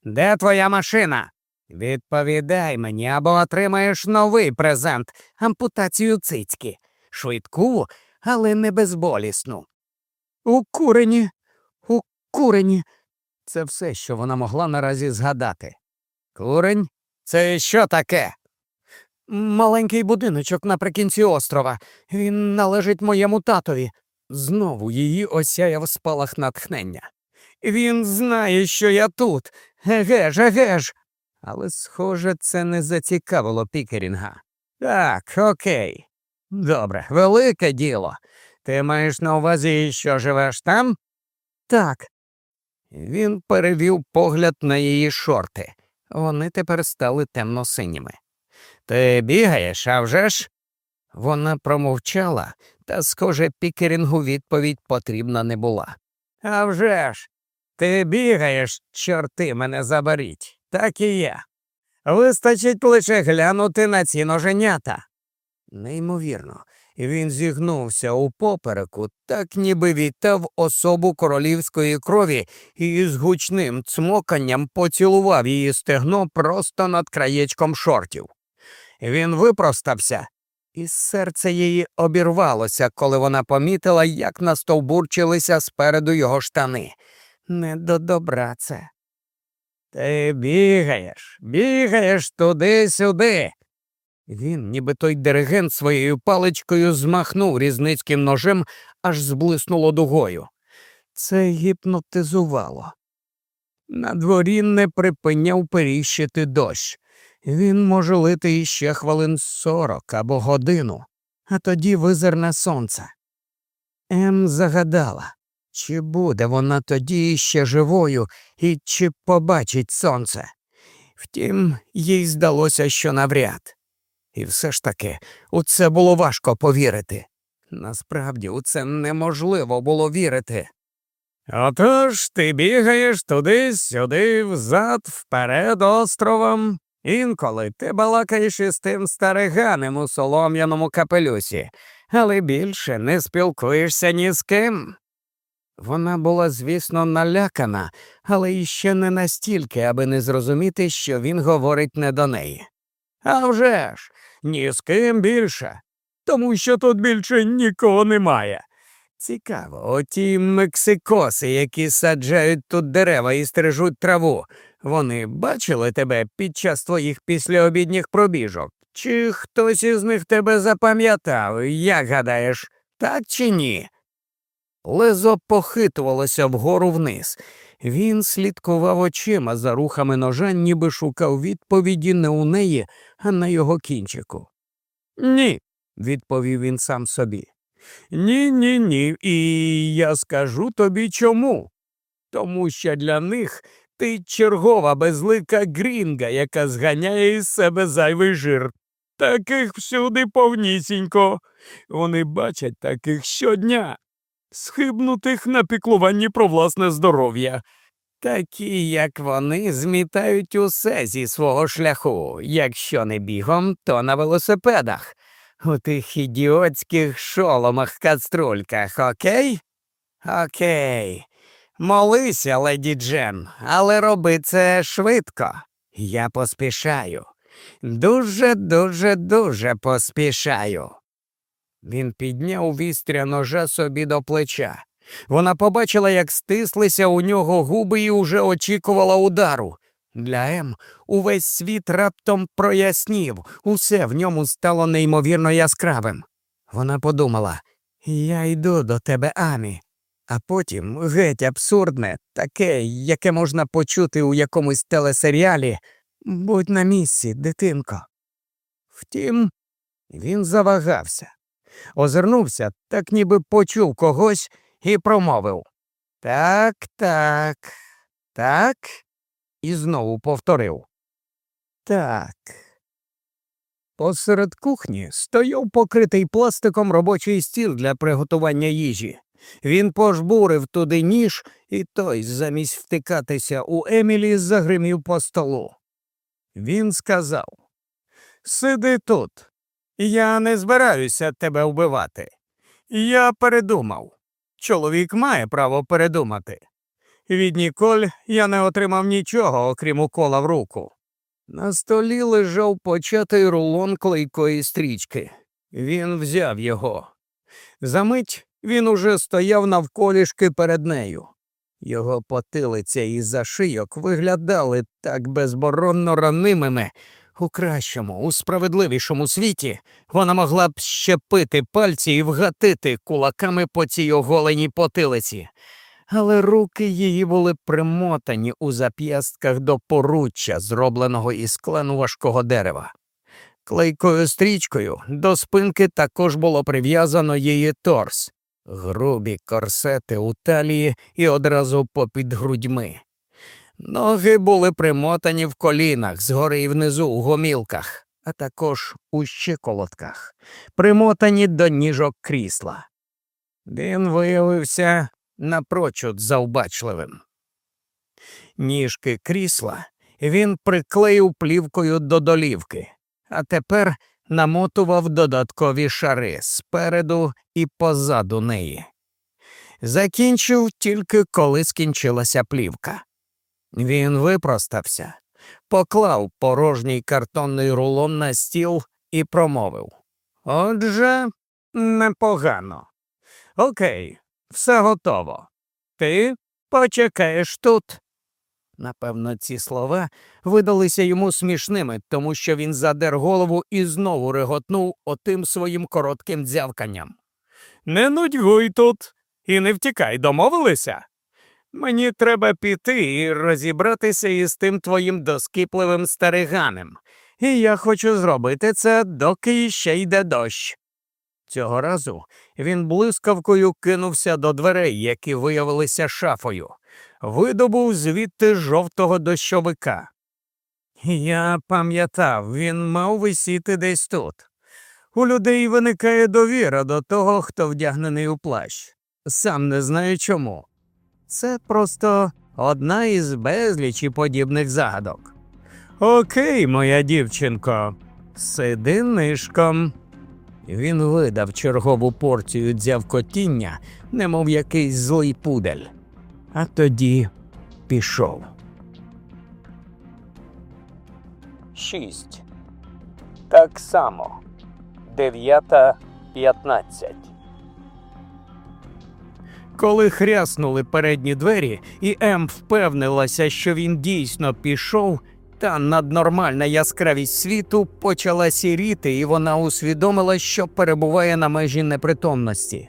Speaker 1: Де твоя машина? Відповідай мені або отримаєш новий презент ампутацію цицьки. Швидку, але не безболісну. У курені, у курені. Це все, що вона могла наразі згадати. Курень? Це що таке? Маленький будиночок наприкінці острова. Він належить моєму татові. Знову її осяяв спалах натхнення. Він знає, що я тут. Еге ж, еге ж. Але, схоже, це не зацікавило Пікерінга. Так, окей. Добре, велике діло. Ти маєш на увазі, що живеш там? Так. Він перевів погляд на її шорти. Вони тепер стали темно-синіми. Ти бігаєш, а вже ж?» Вона промовчала, та, схоже, Пікерінгу відповідь потрібна не була. «А вже ж! Ти бігаєш, чорти мене заберіть. Так і є. Вистачить лише глянути на ці ноженята. Неймовірно, він зігнувся у попереку, так ніби вітав особу королівської крові і з гучним цмоканням поцілував її стегно просто над краєчком шортів. Він випростався, і серце її обірвалося, коли вона помітила, як настовбурчилися спереду його штани. Не до добра це. Ти бігаєш, бігаєш туди-сюди. Він, ніби той диригент своєю паличкою змахнув різницьким ножем, аж зблиснуло дугою. Це гіпнотизувало. На дворі не припиняв періщити дощ. Він може лити іще хвилин сорок або годину, а тоді визирне сонце. Ем загадала. Чи буде вона тоді ще живою і чи побачить сонце? Втім, їй здалося, що навряд. І все ж таки у це було важко повірити. Насправді у це неможливо було вірити.
Speaker 2: Отож ти бігаєш туди-сюди, взад, вперед островом. Інколи ти балакаєш із тим стариганем у солом'яному капелюсі, але більше не спілкуєшся ні з ким.
Speaker 1: Вона була, звісно, налякана, але іще не настільки, аби не зрозуміти, що він говорить не до неї.
Speaker 2: А вже ж, ні з ким більше, тому що тут більше нікого немає.
Speaker 1: Цікаво, оті мексикоси, які саджають тут дерева і стрижуть траву, вони бачили тебе під час твоїх післяобідніх пробіжок? Чи хтось із них тебе запам'ятав, як гадаєш, так чи ні? Лезо похитувалося вгору вниз. Він слідкував очима за рухами ножа, ніби шукав відповіді не у неї, а на його кінчику. Ні, відповів він сам собі. Ні, ні, ні. І я скажу тобі чому. Тому що для них ти чергова безлика грінга, яка зганяє із себе зайвий жир. Таких всюди повнісінько. Вони бачать таких щодня, схибнутих на піклуванні про власне здоров'я. Такі, як вони, змітають усе зі свого шляху, якщо не бігом, то на велосипедах. У тих ідіотських шоломах каструльках, окей? Окей. Молися, леді Джен, але роби це швидко. Я поспішаю. Дуже, дуже, дуже поспішаю. Він підняв вістря ножа собі до плеча. Вона побачила, як стислися у нього губи і уже очікувала удару. Для Ем увесь світ раптом прояснів, усе в ньому стало неймовірно яскравим. Вона подумала Я йду до тебе, Амі, а потім геть абсурдне, таке, яке можна почути у якомусь телесеріалі. Будь на місці, дитинко. Втім, він завагався, озирнувся, так ніби почув когось і промовив Так, так, так і знову повторив. Так. Посеред кухні стояв покритий пластиком робочий стіл для приготування їжі. Він пожбурив туди ніж, і той, замість втикатися у Емілі, загримів по столу. Він сказав Сиди тут. Я не збираюся тебе вбивати. Я передумав. Чоловік має право передумати. Від Ніколь я не отримав нічого, окрім укола в руку. На столі лежав початий рулон клейкої стрічки. Він взяв його. Замить він уже стояв навколішки перед нею. Його потилиця і зашийок виглядали так безборонно ранимими. У кращому, у справедливішому світі вона могла б щепити пальці і вгатити кулаками по цій оголеній потилиці але руки її були примотані у зап'ястках до поруччя, зробленого із клену важкого дерева. Клейкою стрічкою до спинки також було прив'язано її торс, грубі корсети у талії і одразу попід грудьми. Ноги були примотані в колінах, згори і внизу у гомілках, а також у щиколотках, примотані до ніжок крісла. Він виявився напрочуд завбачливим. Ніжки крісла він приклеїв плівкою до долівки, а тепер намотував додаткові шари спереду і позаду неї. Закінчив тільки коли скінчилася плівка. Він випростався, поклав порожній картонний рулон на стіл і промовив Отже, непогано. Окей, все готово. Ти почекаєш тут. Напевно, ці слова видалися йому смішними, тому що він задер голову і знову реготнув отим своїм коротким дзявканням. Не нудьгуй тут і не втікай, домовилися? Мені треба піти і розібратися із тим твоїм доскіпливим стариганем, і я хочу зробити це, доки іще йде дощ. Цього разу він блискавкою кинувся до дверей, які виявилися шафою, видобув звідти жовтого дощовика. Я пам'ятав, він мав висіти десь тут. У людей виникає довіра до того, хто вдягнений у плащ. Сам не знаю чому. Це просто одна із безлічі подібних загадок. Окей, моя дівчинко, сиди нишком. Він видав чергову порцію дзявкотіння, немов якийсь злий пудель, а тоді пішов.
Speaker 2: 6. Так само. 9.15.
Speaker 1: Коли хряснули передні двері, і Ем впевнилася, що він дійсно пішов, та наднормальна яскравість світу почала сіріти, і вона усвідомила, що перебуває на межі непритомності.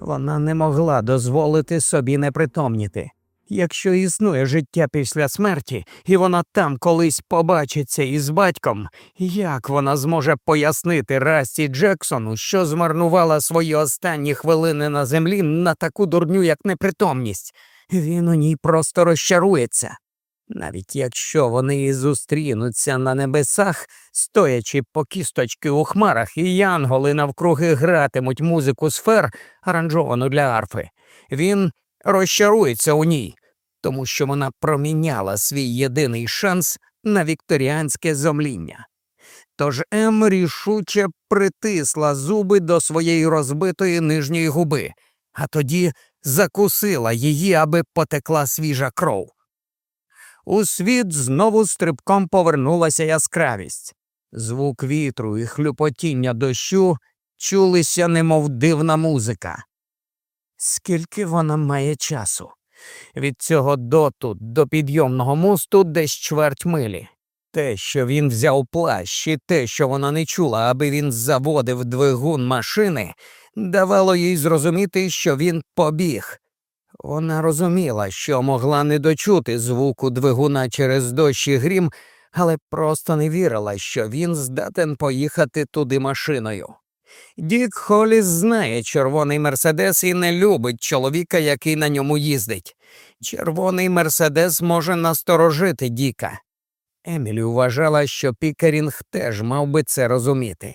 Speaker 1: Вона не могла дозволити собі непритомніти. Якщо існує життя після смерті, і вона там колись побачиться із батьком, як вона зможе пояснити Расті Джексону, що змарнувала свої останні хвилини на землі на таку дурню, як непритомність? Він у ній просто розчарується. Навіть якщо вони і зустрінуться на небесах, стоячи по кісточки у хмарах, і янголи навкруги гратимуть музику сфер, аранжовану для арфи, він розчарується у ній, тому що вона проміняла свій єдиний шанс на вікторіанське зомління. Тож Ем рішуче притисла зуби до своєї розбитої нижньої губи, а тоді закусила її, аби потекла свіжа кров. У світ знову стрибком повернулася яскравість. Звук вітру і хлюпотіння дощу чулися, немов дивна музика. Скільки вона має часу? Від цього доту до підйомного мосту десь чверть милі. Те, що він взяв плащ, і те, що вона не чула, аби він заводив двигун машини, давало їй зрозуміти, що він побіг. Вона розуміла, що могла не дочути звуку двигуна через дощ і грім, але просто не вірила, що він здатен поїхати туди машиною. Дік Холіс знає червоний мерседес і не любить чоловіка, який на ньому їздить. Червоний мерседес може насторожити Діка. Емілі вважала, що Пікерінг теж мав би це розуміти.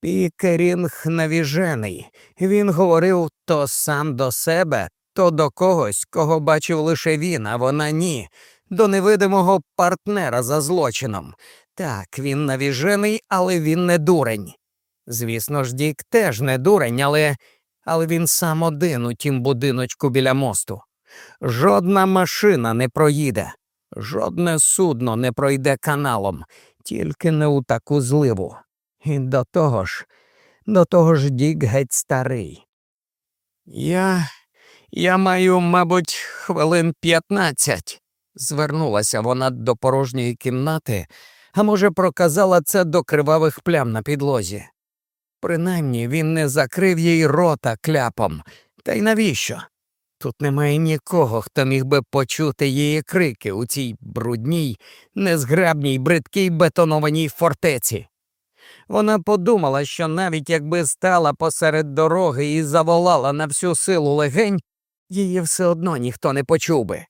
Speaker 1: Пікерінг навіжений. Він говорив то сам до себе, то до когось, кого бачив лише він, а вона ні, до невидимого партнера за злочином. Так, він навіжений, але він не дурень. Звісно ж, Дік теж не дурень, але але він сам один у тім будиночку біля мосту. Жодна машина не проїде, жодне судно не пройде каналом, тільки не у таку зливу. І до того ж, до того ж Дік геть старий. Я я маю, мабуть, хвилин п'ятнадцять, звернулася вона до порожньої кімнати, а може, проказала це до кривавих плям на підлозі. Принаймні він не закрив їй рота кляпом. Та й навіщо? Тут немає нікого, хто міг би почути її крики у цій брудній, незграбній, бридкій бетонованій фортеці. Вона подумала, що навіть якби стала посеред дороги і заволала на всю силу легень, її все одно ніхто не почув би.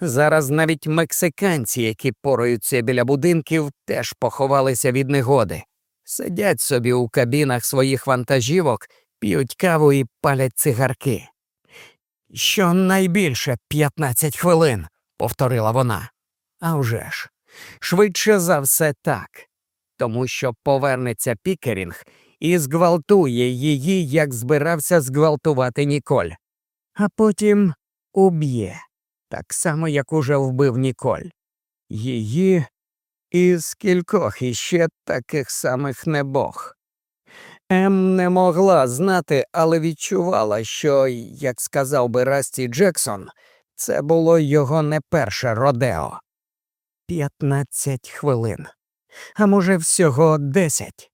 Speaker 1: Зараз навіть мексиканці, які пораються біля будинків, теж поховалися від негоди. Сидять собі у кабінах своїх вантажівок, п'ють каву і палять цигарки. Що найбільше 15 хвилин, повторила вона. А вже ж, швидше за все так, тому що повернеться Пікерінг і зґвалтує її, як збирався зґвалтувати Ніколь, а потім уб'є, так само, як уже вбив Ніколь. Її із кількох іще таких самих небог. Ем не могла знати, але відчувала, що, як сказав би Расті Джексон, це було його не перше родео. П'ятнадцять хвилин, а може, всього десять.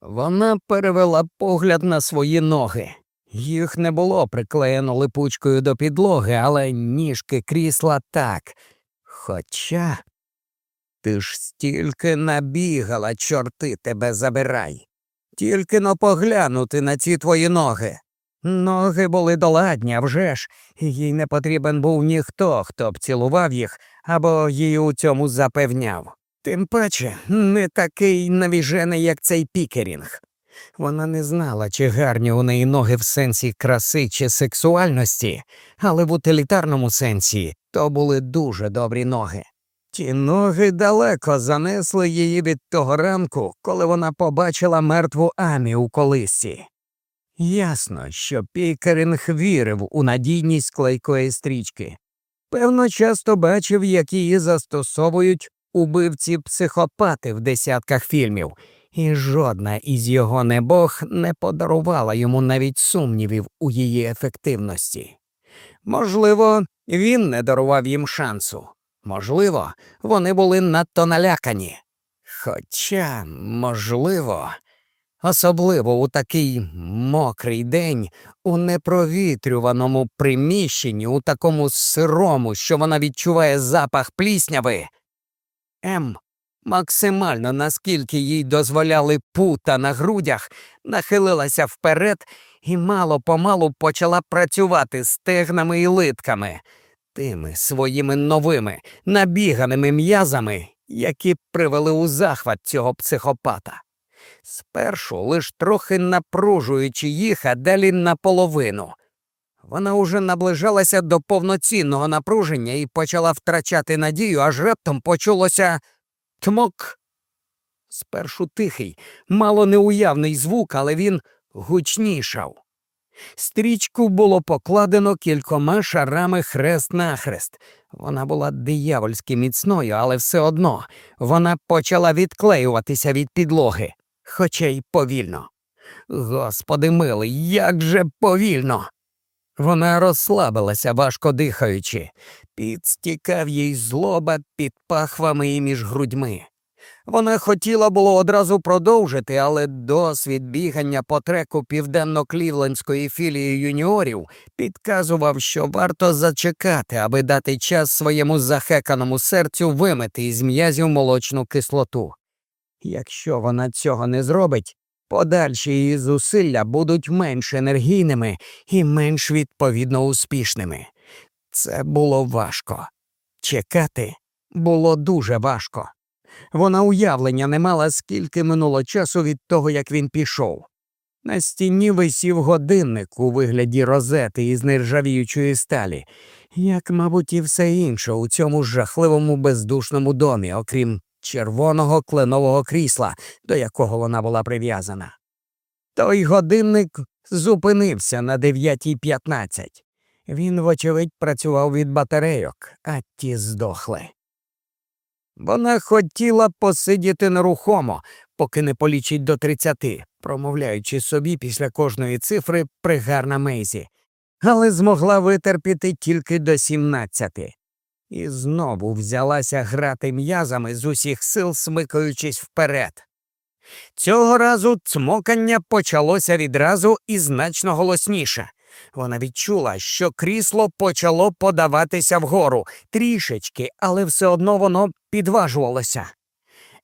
Speaker 1: Вона перевела погляд на свої ноги. Їх не було приклеєно липучкою до підлоги, але ніжки крісла так. Хоча ти ж стільки набігала, чорти тебе забирай. Тільки но поглянути на ці твої ноги. Ноги були доладні, а вже ж, їй не потрібен був ніхто, хто б цілував їх або її у цьому запевняв. Тим паче не такий навіжений, як цей пікерінг. Вона не знала, чи гарні у неї ноги в сенсі краси чи сексуальності, але в утилітарному сенсі то були дуже добрі ноги. Ті ноги далеко занесли її від того ранку, коли вона побачила мертву Амі у колисці. Ясно, що Пікерінг вірив у надійність клейкої стрічки. Певно, часто бачив, як її застосовують убивці психопати в десятках фільмів, і жодна із його небог не подарувала йому навіть сумнівів у її ефективності. Можливо, він не дарував їм шансу. Можливо, вони були надто налякані. Хоча, можливо, особливо у такий мокрий день, у непровітрюваному приміщенні, у такому сирому, що вона відчуває запах плісняви. М, максимально наскільки їй дозволяли пута на грудях, нахилилася вперед і мало помалу почала працювати стегнами і литками, тими своїми новими, набіганими м'язами, які привели у захват цього психопата. Спершу лиш трохи напружуючи їх, а далі наполовину. Вона уже наближалася до повноцінного напруження і почала втрачати надію, аж раптом почулося тмок. Спершу тихий, мало неуявний звук, але він гучнішав. Стрічку було покладено кількома шарами хрест нахрест. Вона була диявольськи міцною, але все одно вона почала відклеюватися від підлоги, хоча й повільно. Господи милий, як же повільно. Вона розслабилася, важко дихаючи, підстікав їй злоба під пахвами і між грудьми. Вона хотіла було одразу продовжити, але досвід бігання по треку південно-клівлендської філії юніорів підказував, що варто зачекати, аби дати час своєму захеканому серцю вимити із м'язів молочну кислоту. Якщо вона цього не зробить, подальші її зусилля будуть менш енергійними і менш відповідно успішними. Це було важко. Чекати було дуже важко. Вона уявлення не мала, скільки минуло часу від того, як він пішов. На стіні висів годинник у вигляді розети із нержавіючої сталі, як, мабуть, і все інше у цьому жахливому бездушному домі, окрім червоного кленового крісла, до якого вона була прив'язана. Той годинник зупинився на 9.15. Він, вочевидь, працював від батарейок, а ті здохли. Вона хотіла посидіти нерухомо, поки не полічить до тридцяти, промовляючи собі після кожної цифри пригарна Мейзі, але змогла витерпіти тільки до сімнадцяти. І знову взялася грати м'язами з усіх сил, смикаючись вперед. Цього разу цмокання почалося відразу і значно голосніше. Вона відчула, що крісло почало подаватися вгору трішечки, але все одно воно підважувалося.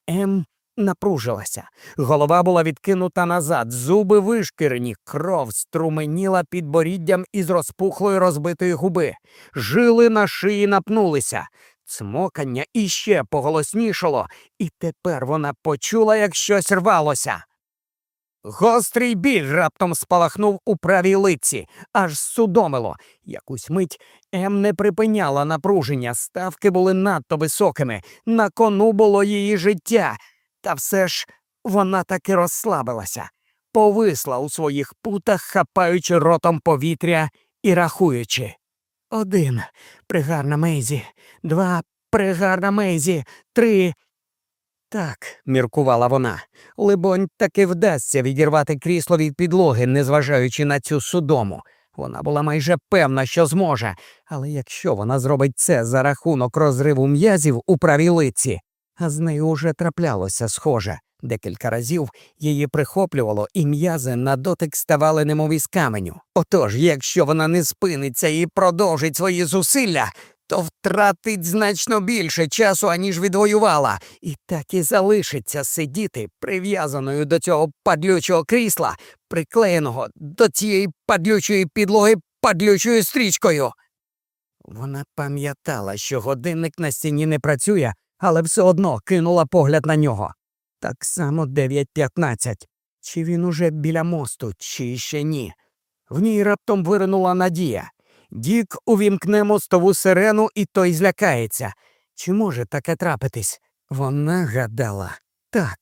Speaker 1: Ем напружилася. Голова була відкинута назад, зуби вишкірені, кров струменіла під боріддям із розпухлої розбитої губи, жили на шиї напнулися. Цмокання іще поголоснішало, і тепер вона почула, як щось рвалося. Гострий біль раптом спалахнув у правій лиці, аж судомило. Якусь мить Ем не припиняла напруження, ставки були надто високими, на кону було її життя. Та все ж вона таки розслабилася, повисла у своїх путах, хапаючи ротом повітря і рахуючи. Один пригарна Мейзі, два пригарна Мейзі, три. Так, міркувала вона, либонь, таки вдасться відірвати крісло від підлоги, незважаючи на цю судому. Вона була майже певна, що зможе, але якщо вона зробить це за рахунок розриву м'язів у правій лиці, а з нею уже траплялося схоже. Декілька разів її прихоплювало, і м'язи на дотик ставали немов із каменю. Отож, якщо вона не спиниться і продовжить свої зусилля, то втратить значно більше часу, аніж відвоювала, і так і залишиться сидіти прив'язаною до цього падлючого крісла, приклеєного до цієї падлючої підлоги падлючою стрічкою. Вона пам'ятала, що годинник на стіні не працює, але все одно кинула погляд на нього. Так само 9.15. Чи він уже біля мосту, чи ще ні? В ній раптом виринула надія. Дік увімкне мостову сирену, і той злякається. Чи може таке трапитись? Вона гадала так.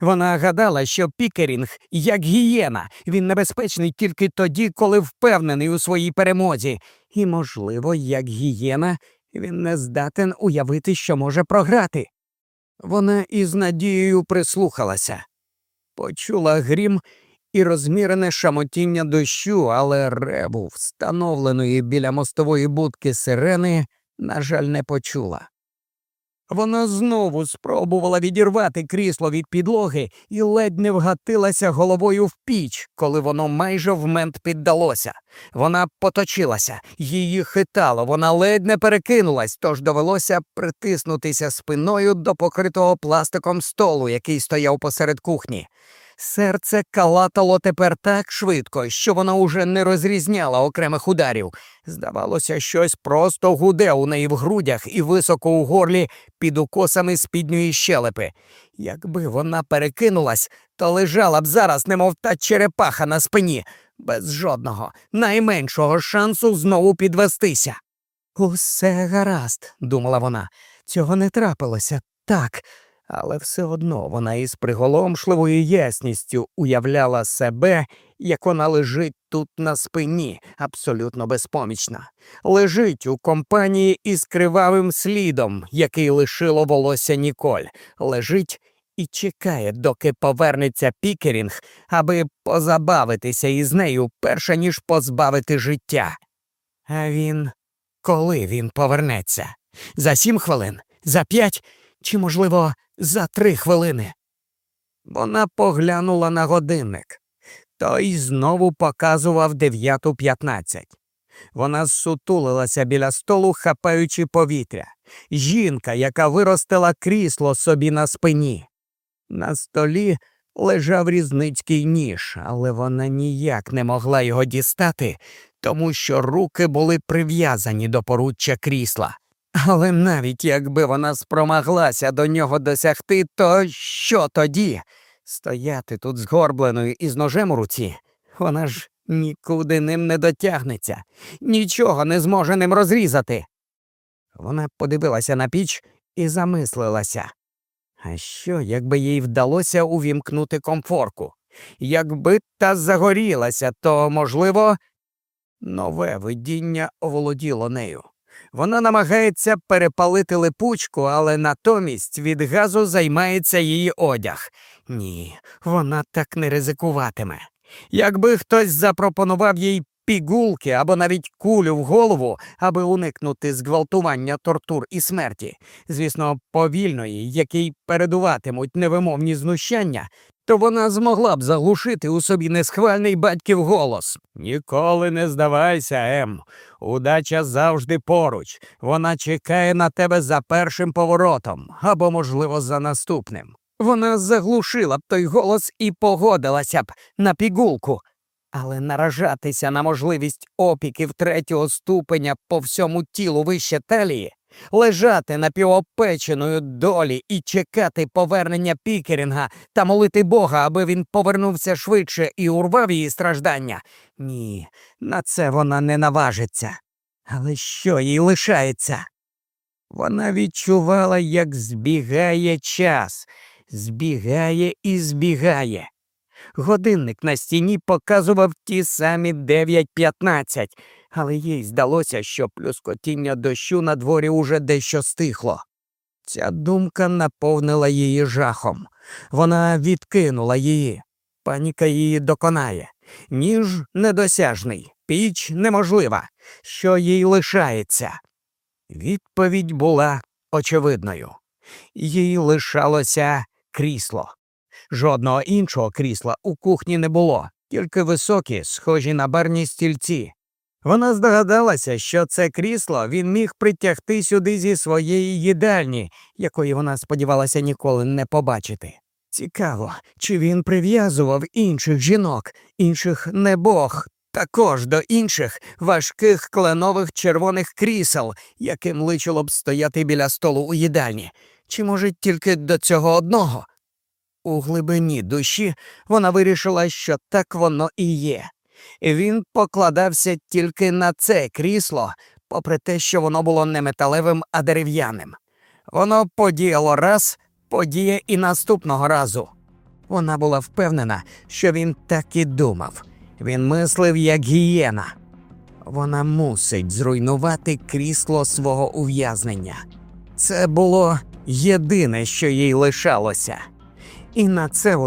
Speaker 1: Вона гадала, що Пікерінг, як гієна, він небезпечний тільки тоді, коли впевнений у своїй перемозі. І, можливо, як гієна, він не здатен уявити, що може програти. Вона із надією прислухалася, почула грім і розмірене шамотіння дощу, але реву, встановленої біля мостової будки сирени, на жаль, не почула. Вона знову спробувала відірвати крісло від підлоги і ледь не вгатилася головою в піч, коли воно майже вмент піддалося. Вона поточилася, її хитало, вона ледь не перекинулась, тож довелося притиснутися спиною до покритого пластиком столу, який стояв посеред кухні. Серце калатало тепер так швидко, що вона уже не розрізняла окремих ударів. Здавалося, щось просто гуде у неї в грудях і високо у горлі під укосами спідньої щелепи. Якби вона перекинулась, то лежала б зараз, немов та черепаха на спині, без жодного, найменшого шансу знову підвестися. Усе гаразд, думала вона, цього не трапилося так але все одно вона із приголомшливою ясністю уявляла себе, як вона лежить тут на спині, абсолютно безпомічна, лежить у компанії із кривавим слідом, який лишило волосся Ніколь, лежить і чекає, доки повернеться Пікерінг, аби позабавитися із нею, перше ніж позбавити життя. А він коли він повернеться? За сім хвилин, за п'ять чи, можливо, за три хвилини. Вона поглянула на годинник. Той знову показував дев'яту п'ятнадцять. Вона зсутулилася біля столу, хапаючи повітря. Жінка, яка виростила крісло собі на спині. На столі лежав різницький ніж, але вона ніяк не могла його дістати, тому що руки були прив'язані до поруччя крісла. Але навіть якби вона спромоглася до нього досягти, то що тоді? Стояти тут згорбленою із ножем у руці, вона ж нікуди ним не дотягнеться, нічого не зможе ним розрізати. Вона подивилася на піч і замислилася. А що, якби їй вдалося увімкнути комфорку? Якби та загорілася, то, можливо, нове видіння оволоділо нею. Вона намагається перепалити липучку, але натомість від газу займається її одяг. Ні, вона так не ризикуватиме. Якби хтось запропонував їй пігулки або навіть кулю в голову, аби уникнути зґвалтування тортур і смерті, звісно, повільної, якій передуватимуть невимовні знущання, то вона змогла б заглушити у собі несхвальний батьків голос. Ніколи не здавайся, Ем. Удача завжди поруч. Вона чекає на тебе за першим поворотом або, можливо, за наступним. Вона заглушила б той голос і погодилася б на пігулку. Але наражатися на можливість опіків третього ступеня по всьому тілу вище талії лежати напівопеченою долі і чекати повернення Пікерінга та молити Бога, аби він повернувся швидше і урвав її страждання. Ні, на це вона не наважиться. Але що їй лишається? Вона відчувала, як збігає час, збігає і збігає. Годинник на стіні показував ті самі 9.15 але їй здалося, що плюскотіння дощу на дворі уже дещо стихло. Ця думка наповнила її жахом. Вона відкинула її. Паніка її доконає. Ніж недосяжний, піч неможлива. Що їй лишається? Відповідь була очевидною. Їй лишалося крісло. Жодного іншого крісла у кухні не було, тільки високі, схожі на барні стільці. Вона здогадалася, що це крісло він міг притягти сюди зі своєї їдальні, якої вона сподівалася ніколи не побачити. Цікаво, чи він прив'язував інших жінок, інших небог, також до інших важких кленових червоних крісел, яким личило б стояти біля столу у їдальні, чи, може, тільки до цього одного? у глибині душі вона вирішила, що так воно і є. Він покладався тільки на це крісло, попри те, що воно було не металевим, а дерев'яним. Воно подіяло раз, подіє і наступного разу. Вона була впевнена, що він так і думав. Він мислив як гієна. Вона мусить зруйнувати крісло свого ув'язнення. Це було єдине, що їй лишалося. І на це